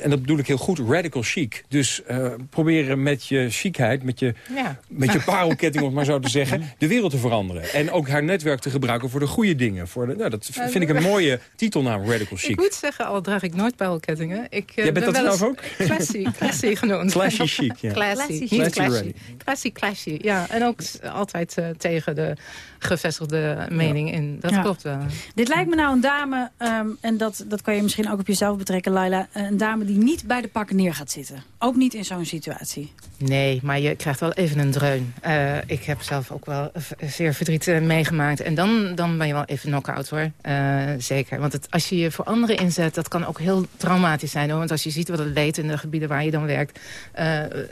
en dat bedoel ik heel goed, radical chic. Dus eh, proberen met je chicheid, met je, Ja. met je parelketting, om het maar zo te zeggen, (laughs) de wereld te veranderen. En ook haar netwerk te gebruiken voor de goede dingen. Voor de, nou, dat vind ik een (laughs) mooie titelnaam, radical Ik chic. moet zeggen, al draag ik nooit parelkettingen. Ik, eh, Jij bent ben dat wel zelf ook? Classy, (laughs) classy genoemd. Classy chic, ja. Classy, Classy. Classy classy. ready. Classy, classy, ja. En ook altijd eh, tegen de gevestigde mening in. Dat Ja. klopt wel. Dit lijkt me nou een dame, ehm, en dat, dat kan je misschien ook op jezelf betrekken, Laila. Een dame die niet bij de pakken neer gaat zitten. Ook niet in zo'n situatie. Nee, maar je krijgt wel even een dreun. Eh, ik heb zelf ook wel zeer verdriet eh, meegemaakt. En dan, dan ben je wel even knock-out hoor. Eh, zeker. Want het, als je je voor anderen inzet, dat kan ook heel traumatisch zijn. Hoor. Want als je ziet wat het leed in de gebieden waar je dan werkt. eh,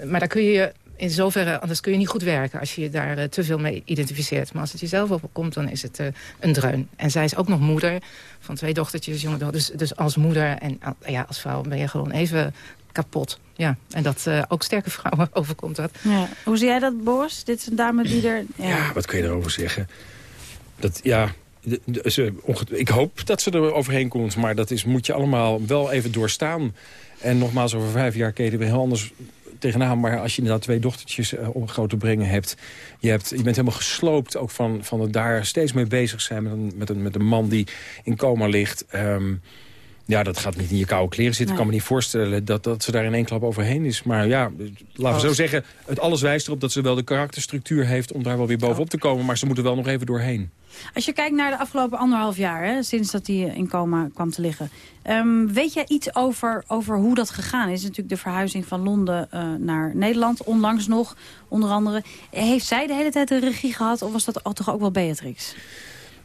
maar daar kun je je in zoverre, anders kun je niet goed werken... als je je daar eh, te veel mee identificeert. Maar als het jezelf overkomt, dan is het eh, een dreun. En zij is ook nog moeder van twee dochtertjes. Jonge dochters. Dus, dus als moeder en ja, als vrouw ben je gewoon even kapot. Ja, en dat eh, ook sterke (laughs) vrouwen overkomt dat. Ja. Hoe zie jij dat, Boris? Dit is een dame die er... Ja. Ja, wat kun je erover zeggen? Dat, ja, de- de- ze, onge- ik hoop dat ze er overheen komt, maar dat is, moet je allemaal wel even doorstaan. En nogmaals, over vijf jaar keden we heel anders tegenaan. Maar als je inderdaad twee dochtertjes eh, op grote brengen hebt... Je, hebt, je bent helemaal gesloopt ook van, van het daar steeds mee bezig zijn... met een, met een, met een man die in coma ligt... Ehm, ja, dat gaat niet in je koude kleren zitten. Ik kan me niet voorstellen dat, dat ze daar in één klap overheen is. Maar ja, laten we zo zeggen, het alles wijst erop dat ze wel de karakterstructuur heeft... om daar wel weer bovenop te komen. Maar ze moeten wel nog even doorheen. Als je kijkt naar de afgelopen anderhalf jaar, hè, sinds dat hij in coma kwam te liggen. ehm, weet jij iets over, over hoe dat gegaan is? Natuurlijk de verhuizing van Londen eh, naar Nederland, onlangs nog, onder andere. Heeft zij de hele tijd de regie gehad of was dat toch ook wel Beatrix?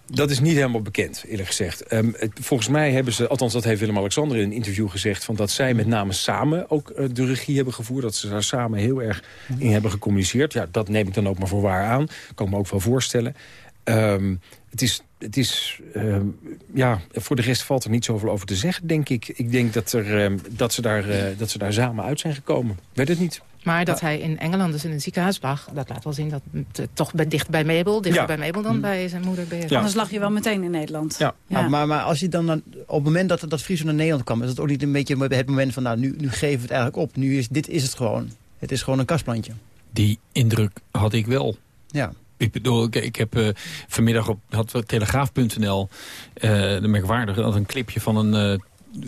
Dat is niet helemaal bekend, eerlijk gezegd. Ehm, volgens mij hebben ze, althans dat heeft Willem-Alexander in een interview gezegd... Van dat zij met name samen ook eh, de regie hebben gevoerd. Dat ze daar samen heel erg in hebben gecommuniceerd. Ja, dat neem ik dan ook maar voor waar aan. Kan ik me ook wel voorstellen. Ehm, het is, het is ehm, ja, voor de rest valt er niet zoveel over te zeggen, denk ik. Ik denk dat, er, dat, ze, daar, eh, dat ze daar samen uit zijn gekomen. Weet het niet. Maar dat hij in Engeland dus in een ziekenhuis lag... dat laat wel zien dat het eh, toch bij, dicht bij Mabel... dichter Ja. bij Mabel dan bij zijn moeder. Anders lag je wel meteen in Nederland. Ja. Maar, maar, maar als je dan, dan op het moment dat, dat Friso naar Nederland kwam... is dat ook niet een beetje het moment van... nou, nu, nu geven we het eigenlijk op. Nu is, dit is het gewoon. Het is gewoon een kastplantje. Die indruk had ik wel. Ja. Ik bedoel, ik, ik heb eh, vanmiddag op had we telegraaf.nl eh de merkwaardige had een clipje van een. eh,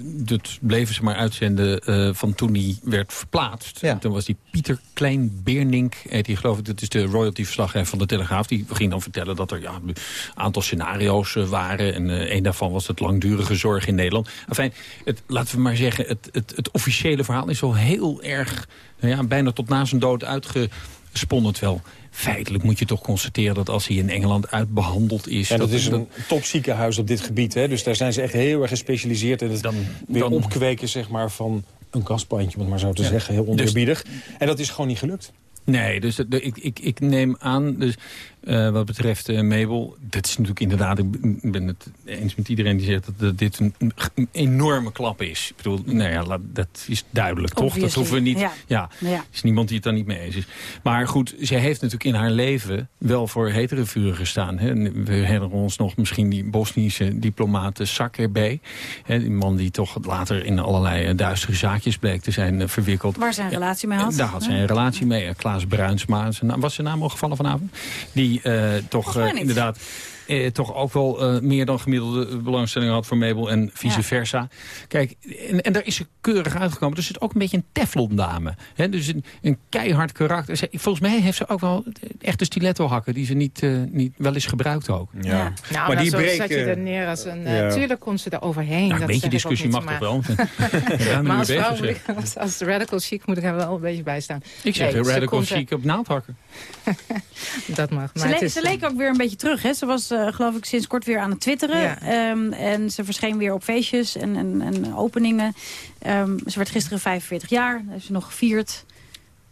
dat bleven ze maar uitzenden eh, van toen hij werd verplaatst. En toen was die Pieter Klein Beernink, die geloof ik, dat is de royalty-verslaggever van de Telegraaf. Die ging dan vertellen dat er ja, een aantal scenario's eh, waren. En eh, een daarvan was het langdurige zorg in Nederland. Enfin, het, laten we maar zeggen, het, het, het officiële verhaal is wel heel erg, nou ja, bijna tot na zijn dood uitgesponnen. Terwijl feitelijk moet je toch constateren dat als hij in Engeland uitbehandeld is... En dat is een topziekenhuis op dit gebied. Hè? Dus daar zijn ze echt heel erg gespecialiseerd in het weer dan- opkweken zeg maar, van een kastplantje, om het maar zo te Ja. zeggen. Heel Dus- oneerbiedig. En dat is gewoon niet gelukt. Nee, dus ik, ik, ik neem aan, dus, eh, wat betreft eh, Mabel... dat is natuurlijk inderdaad, ik ben- het eens met iedereen die zegt... dat, dat dit een, een enorme klap is. Ik bedoel, nou ja, dat is duidelijk, toch? Dat hoeven we niet... ja. Ja, Ja. er is niemand die het daar niet mee eens is. Maar goed, zij heeft natuurlijk in haar leven wel voor hetere vuren gestaan. Hè. We herinneren ons nog misschien die Bosnische diplomaat Sakkerbey. Hè, die man die toch later in allerlei eh, duistere zaakjes bleek te zijn verwikkeld. Waar zij een relatie mee had. Daar had zij een relatie mee. Klaas Bruinsma, zijn was zijn naam al gevallen vanavond? Die eh, toch eh, inderdaad... eh, toch ook wel eh, meer dan gemiddelde belangstelling had voor Mabel en vice Ja. versa. Kijk, en, en daar is ze keurig uitgekomen. Er zit ook een beetje een teflondame. Hè? Dus een, een keihard karakter. Ze- volgens mij heeft ze ook wel echte stiletto-hakken... die ze niet, eh, niet wel eens gebruikt ook. Ja. Nou, maar maar die breken- zet je er neer als een... eh, Ja. Tuurlijk kon ze er overheen. Nou, een beetje discussie mag toch wel? (laughs) Maar als bezig vrouw, ik- als, als radical chic moet ik er wel een beetje bij staan. Ik zeg Nee, ze radical er- chic op naaldhakken. (laughs) Dat mag. Ze, Maar le- is, ze leek ook weer een beetje terug. Hè? Ze was eh, geloof ik sinds kort weer aan het twitteren. Ja. Ehm, en ze verscheen weer op feestjes en, en, en openingen. Ehm, ze werd gisteren 45 jaar. Heeft ze nog gevierd.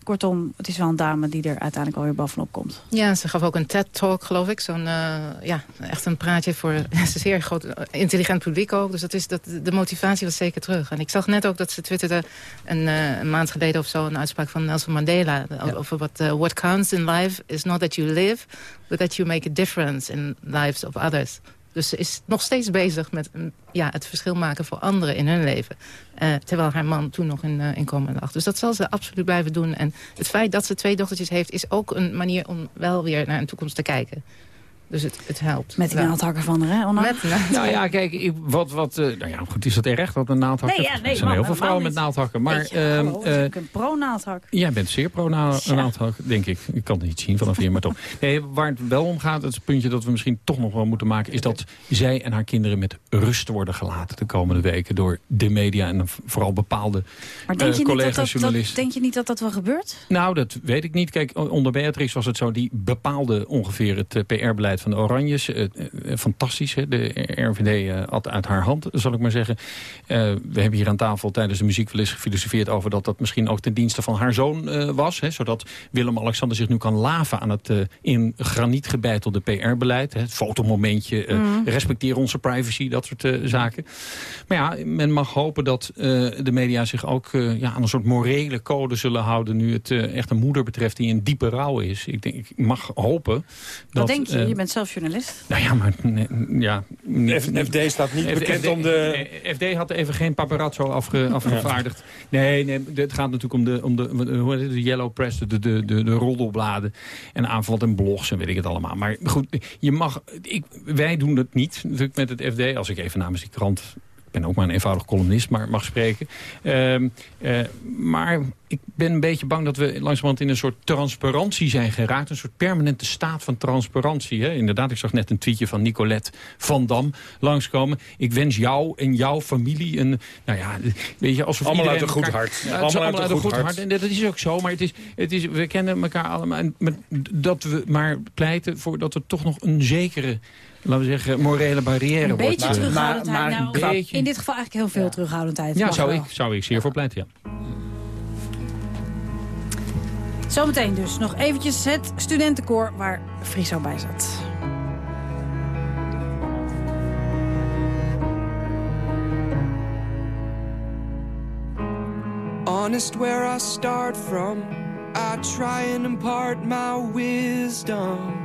Kortom, het is wel een dame die er uiteindelijk alweer bovenop komt. Ja, ze gaf ook een TED-talk, geloof ik. Zo'n, eh, ja, echt een praatje voor een zeer groot, eh, intelligent publiek ook. Dus dat is, dat, de motivatie was zeker terug. En ik zag net ook dat ze twitterde een, eh, een maand geleden of zo... een uitspraak van Nelson Mandela. Over wat what counts in life is not that you live... but that you make a difference in lives of others. Dus ze is nog steeds bezig met mm, ja, het verschil maken voor anderen in hun leven. Eh, terwijl haar man toen nog in, uh, in lag. Dus dat zal ze absoluut blijven doen. En het feit dat ze twee dochtertjes heeft... is ook een manier om wel weer naar een toekomst te kijken. Dus het, het helpt. Met die naaldhakker van haar, hè? Met. Nou ja, kijk, ik- wat, wat, eh, nou ja, goed, is dat erg dat een naaldhakker? Nee, ja, nee, er zijn man, heel veel vrouwen met naaldhakken. Maar je, ehm, hallo, eh, ook een pro-naaldhak. Jij bent zeer pro-naaldhak, denk ik. Ik kan het niet zien vanaf hier, maar toch. (laughs) Nee, waar het wel om gaat, het puntje dat we misschien toch nog wel moeten maken... is dat zij en haar kinderen met rust worden gelaten de komende weken... door de media en vooral bepaalde Maar denk, eh, je niet dat dat, dat, collega-journalisten. denk je niet dat dat wel gebeurt? Nou, dat weet ik niet. Kijk, onder Beatrix was het zo... die bepaalde ongeveer het PR-beleid van de Oranjes. Eh, eh, fantastisch, hè? de RVD eh, had uit haar hand, zal ik maar zeggen. Eh, we hebben hier aan tafel tijdens de muziek wel eens gefilosofeerd over dat dat misschien ook ten dienste van haar zoon eh, was. Hè? Zodat Willem-Alexander zich nu kan laven aan het eh, in graniet gebeitelde PR-beleid. Het fotomomentje, eh, Mhm. respecteer onze privacy, dat soort eh, zaken. Maar ja, men mag hopen dat eh, de media zich ook eh, ja, aan een soort morele code zullen houden... nu het eh, echt een moeder betreft die in diepe rouw is. Ik, denk, ik mag hopen Wat dat... denk je? eh, je bent zelf journalist. nou ja, maar... nee, ja, niet- FD staat niet bekend om de- nee, FD had even geen paparazzo afge, afgevaardigd. Nee, nee, het gaat natuurlijk om de, om de, hoe heet het, de yellow press, de, de, de, de roddelbladen. En aanval en blogs en weet ik het allemaal. Maar goed, je mag... Ik, wij doen dat niet natuurlijk met het FD. Als ik even namens die krant... Ben ook maar een eenvoudig columnist, maar mag spreken. Ehm, eh, maar ik ben een beetje bang dat we langzamerhand in een soort transparantie zijn geraakt. Een soort permanente staat van transparantie. Hè? Inderdaad, ik zag net een tweetje van Nicolette van Dam langskomen. Ik wens jou en jouw familie een... Nou ja, weet je, alsof Allemaal uit een goed hart. Ja, Allemaal allemaal uit een goed hart. En dat is ook zo, maar het is, het is, we kennen elkaar allemaal. En dat we maar pleiten voor dat er toch nog een zekere... Laten we zeggen, morele barrière Een wordt. beetje eh, terughoudendheid. nou, een beetje. In dit geval eigenlijk heel veel terughoudendheid. Ja, zou wel. ik, zou ik zeer voor pleiten, ja. Zometeen dus nog eventjes het studentenkoor waar Friso bij zat. honest where I start from. I try and impart my wisdom.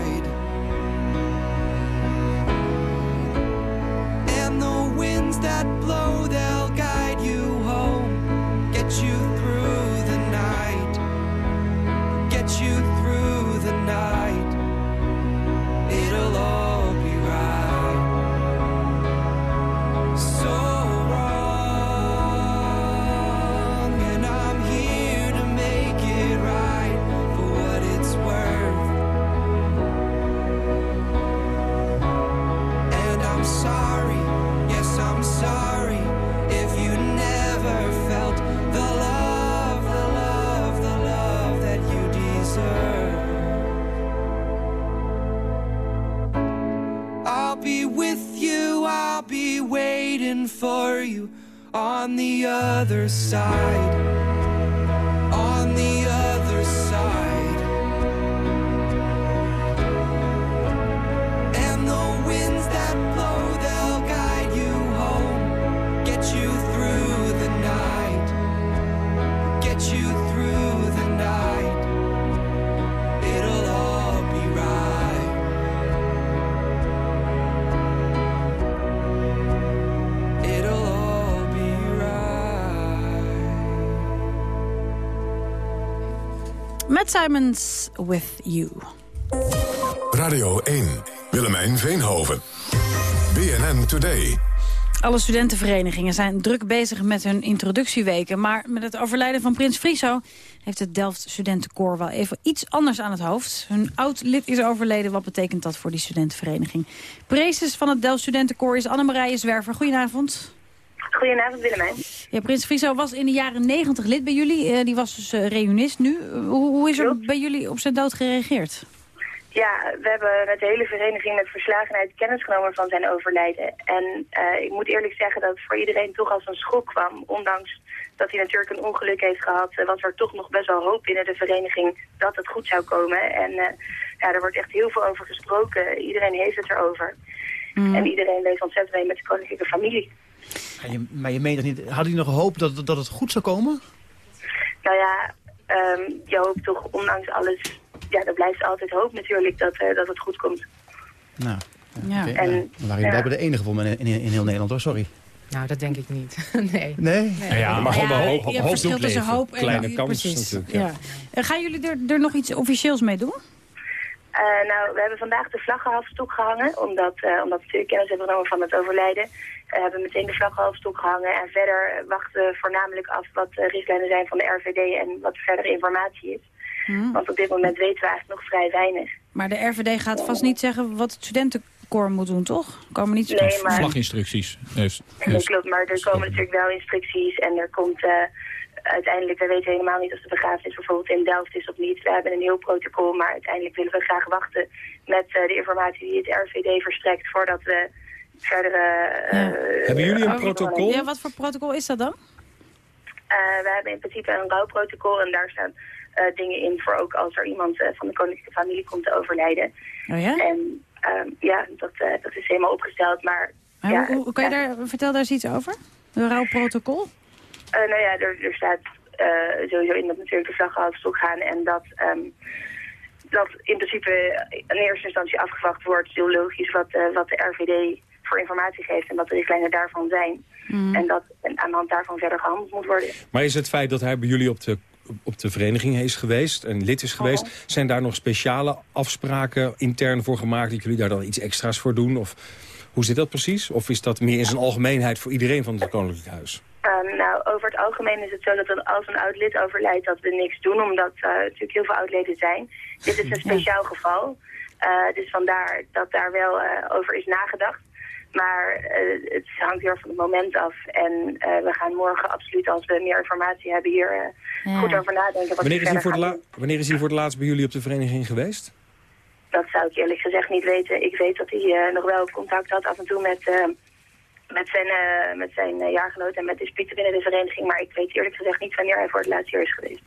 On the other side. Matt Simons with you. Radio 1. Willemijn Veenhoven. BNN Today. Alle studentenverenigingen zijn druk bezig met hun introductieweken. Maar met het overlijden van Prins Friso heeft het Delft Studentenkoor wel even iets anders aan het hoofd. Hun oud-lid is overleden. Wat betekent dat voor die studentenvereniging? Prezes van het Delft Studentenkoor is Annemarije Zwerver. Goedenavond. Goedenavond, Willemijn. Ja, Prins Friso was in de jaren negentig lid bij jullie. Eh, die was dus eh, reunist nu. Eh, hoe, hoe is er bij jullie op zijn dood gereageerd? Ja, we hebben met de hele vereniging met verslagenheid kennis genomen van zijn overlijden. En ik moet eerlijk zeggen dat het voor iedereen toch als een schok kwam. Ondanks dat hij natuurlijk een ongeluk heeft gehad, eh, was er toch nog best wel hoop binnen de vereniging dat het goed zou komen. En ja, er wordt echt heel veel over gesproken. Iedereen heeft het erover. En iedereen leeft ontzettend mee met de koninklijke familie. Maar je, maar je meent het niet. Had hij nog hoop dat, dat het goed zou komen? Nou ja, ehm, je hoopt toch ondanks alles... Ja, er blijft altijd hoop natuurlijk dat, eh, dat het goed komt. Nou, ja. oké. En- Nou, we waren ja. blijkbaar de enige voor in, in, in heel Nederland hoor, sorry. Nou, dat denk ik niet. (laughs) nee. Nee? Nou ja, maar gewoon Ja, wel hoop, hoop verschil doet tussen leven. hoop en- Kleine kans precies. natuurlijk. Ja. Eh, gaan jullie er, er nog iets officieels mee doen? Eh, nou, we hebben vandaag de vlaggenhalfstok gehangen, omdat, eh, omdat we natuurlijk kennis hebben genomen van het overlijden. We hebben meteen de vlaggenhalfstok gehangen en verder eh, wachten we voornamelijk af wat de richtlijnen zijn van de RVD en wat verdere informatie is. Want op dit moment weten we eigenlijk nog vrij weinig. Maar de RVD gaat vast niet zeggen wat het studentenkoor moet doen, toch? Er komen niet Nee, maar- Vlaginstructies. Heeft, klopt, maar er komen natuurlijk wel instructies en er komt eh, uiteindelijk, we weten helemaal niet of de begrafenis bijvoorbeeld in Delft is of niet. We hebben een heel protocol, maar uiteindelijk willen we graag wachten met eh, de informatie die het RVD verstrekt voordat we verdere... eh, Hebben jullie een protocol? Ja, wat voor protocol is dat dan? Eh, we hebben in principe een rouwprotocol en daar staan eh, dingen in voor ook als er iemand eh, van de koninklijke familie komt te overlijden. Oh ja? En ehm, ja, dat, eh, dat is helemaal opgesteld, maar... Maar ja, hoe, hoe- kan je daar, vertel daar eens iets over? Een rouwprotocol? Eh, nou ja, er, er staat eh, sowieso in dat natuurlijk de vlaggenhalfstok gaan en dat, ehm, dat in principe in eerste instantie afgevraagd wordt, heel logisch wat, eh, wat de RVD voor informatie geeft en wat de richtlijnen daarvan zijn. En dat en aan de hand daarvan verder gehandeld moet worden. Maar is het feit dat hij bij jullie op de, op de vereniging is geweest... en lid is geweest... zijn daar nog speciale afspraken intern voor gemaakt... dat jullie daar dan iets extra's voor doen? Of hoe zit dat precies? Of is dat meer in zijn algemeenheid voor iedereen van het Koninklijk Huis? Ehm, nou, over het algemeen is het zo dat als een oud lid overlijdt dat we niks doen, omdat uh, natuurlijk heel veel oudleden zijn. Dit is een speciaal geval, uh, dus vandaar dat daar wel uh, over is nagedacht. Maar uh, het hangt heel erg van het moment af. En uh, we gaan morgen absoluut, als we meer informatie hebben, hier uh, ja. goed over nadenken. Wat wanneer, is hij voor de wanneer is hij voor het laatst bij jullie op de vereniging geweest? Dat zou ik eerlijk gezegd niet weten. Ik weet dat hij uh, nog wel contact had af en toe met, uh, met zijn, uh, met zijn jaargenoot en met disputen binnen de vereniging. Maar ik weet eerlijk gezegd niet wanneer hij voor het laatst hier is geweest.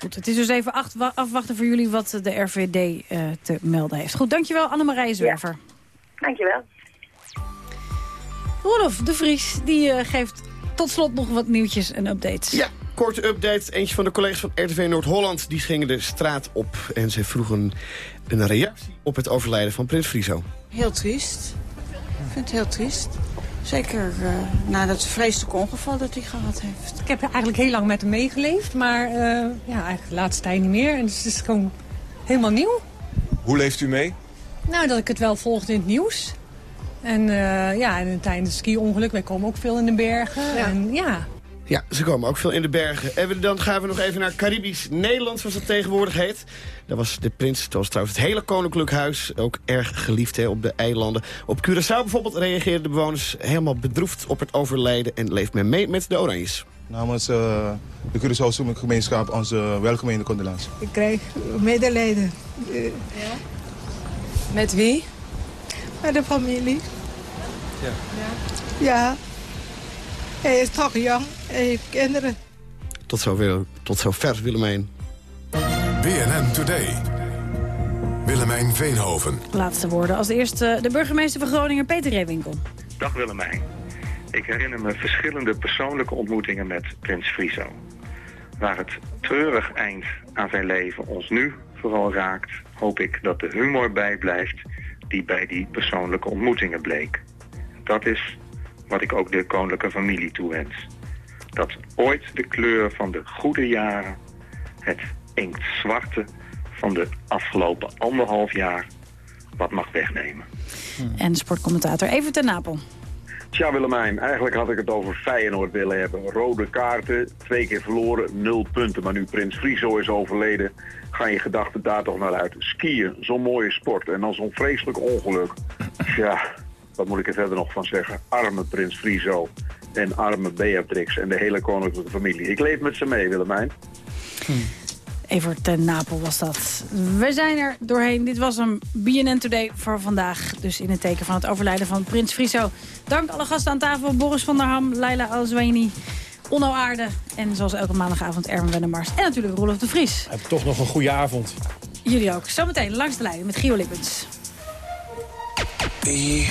Goed, het is dus even afwachten voor jullie wat de RVD te melden heeft. Goed, dankjewel Annemarije Zwerver. Ja. Dankjewel. Rolof de Vries die uh, geeft tot slot nog wat nieuwtjes en updates. Ja, korte update. Eentje van de collega's van RTV Noord-Holland. Die gingen de straat op en ze vroegen een reactie op het overlijden van Prins Friso. Heel triest. Ik vind het heel triest. Zeker uh, na dat vreselijke ongeval dat hij gehad heeft. Ik heb eigenlijk heel lang met hem meegeleefd, maar uh, ja, eigenlijk de laatste tijd niet meer. En dus het is gewoon helemaal nieuw. Hoe leeft u mee? Nou, dat ik het wel volgde in het nieuws. En uh, ja, en tijdens het ski-ongeluk, wij komen ook veel in de bergen. Ja. En, ja. ja, ze komen ook veel in de bergen. En dan gaan we nog even naar Caribisch Nederland, zoals het tegenwoordig heet. Daar was de prins, zoals trouwens het hele koninklijk huis, ook erg geliefd hè, op de eilanden. Op Curaçao bijvoorbeeld reageerden de bewoners helemaal bedroefd op het overlijden... en leeft men mee met de Oranjes. Namens uh, de Curaçaose gemeenschap onze welgemeende condolences. Ik krijg medelijden. Uh, ja. Met wie? Met de familie. Ja. ja. Hij is toch jong. Hij heeft kinderen. Tot zover, tot zover Willemijn. BNN Today. Willemijn Veenhoven. Laatste woorden. Als eerste de burgemeester van Groningen, Peter Reewinkel. Dag Willemijn. Ik herinner me verschillende persoonlijke ontmoetingen met Prins Friso. Waar het treurig eind aan zijn leven ons nu vooral raakt... hoop ik dat de humor bijblijft die bij die persoonlijke ontmoetingen bleek. Dat is wat ik ook de koninklijke familie toewens. Dat ooit de kleur van de goede jaren, het inktzwarte van de afgelopen anderhalf jaar, wat mag wegnemen. En sportcommentator Evert ten Napel. Tja Willemijn, eigenlijk had ik het over Feyenoord willen hebben. Rode kaarten, twee keer verloren, nul punten. Maar nu Prins Friso is overleden, gaan je gedachten daar toch naar uit. Skiën, zo'n mooie sport en dan zo'n vreselijk ongeluk. Tja, wat moet ik er verder nog van zeggen? Arme Prins Friso en arme Beatrix en de hele koninklijke familie. Ik leef met ze mee, Willemijn. Evert ten Napel was dat. We zijn er doorheen. Dit was een BNN Today voor vandaag. Dus in het teken van het overlijden van Prins Friso. Dank alle gasten aan tafel. Boris van der Ham, Leila Alzwaini, Onno Aarde. En zoals elke maandagavond Erwin Wennemars. En natuurlijk Rolf de Vries. Heb toch nog een goede avond. Jullie ook. Zometeen langs de lijn met Gio Lippens.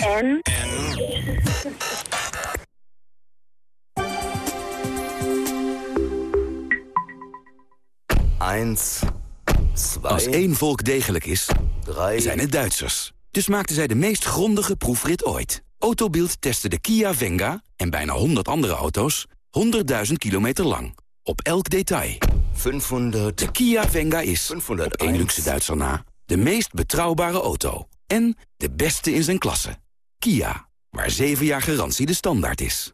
En? Eins, Als één volk degelijk is, zijn het Duitsers. Dus maakten zij de meest grondige proefrit ooit. Autobild testte de Kia Venga en bijna 100 andere auto's 100.000 kilometer lang. Op elk detail. 500. De Kia Venga is, op één luxe Duitser na, de meest betrouwbare auto. En de beste in zijn klasse. Kia, waar 7 jaar garantie de standaard is.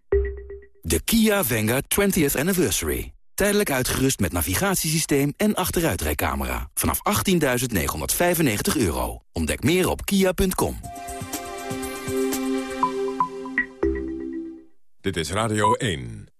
De Kia Venga 20th Anniversary. Tijdelijk uitgerust met navigatiesysteem en achteruitrijcamera. Vanaf 18.995 euro. Ontdek meer op kia.com. Dit is Radio 1.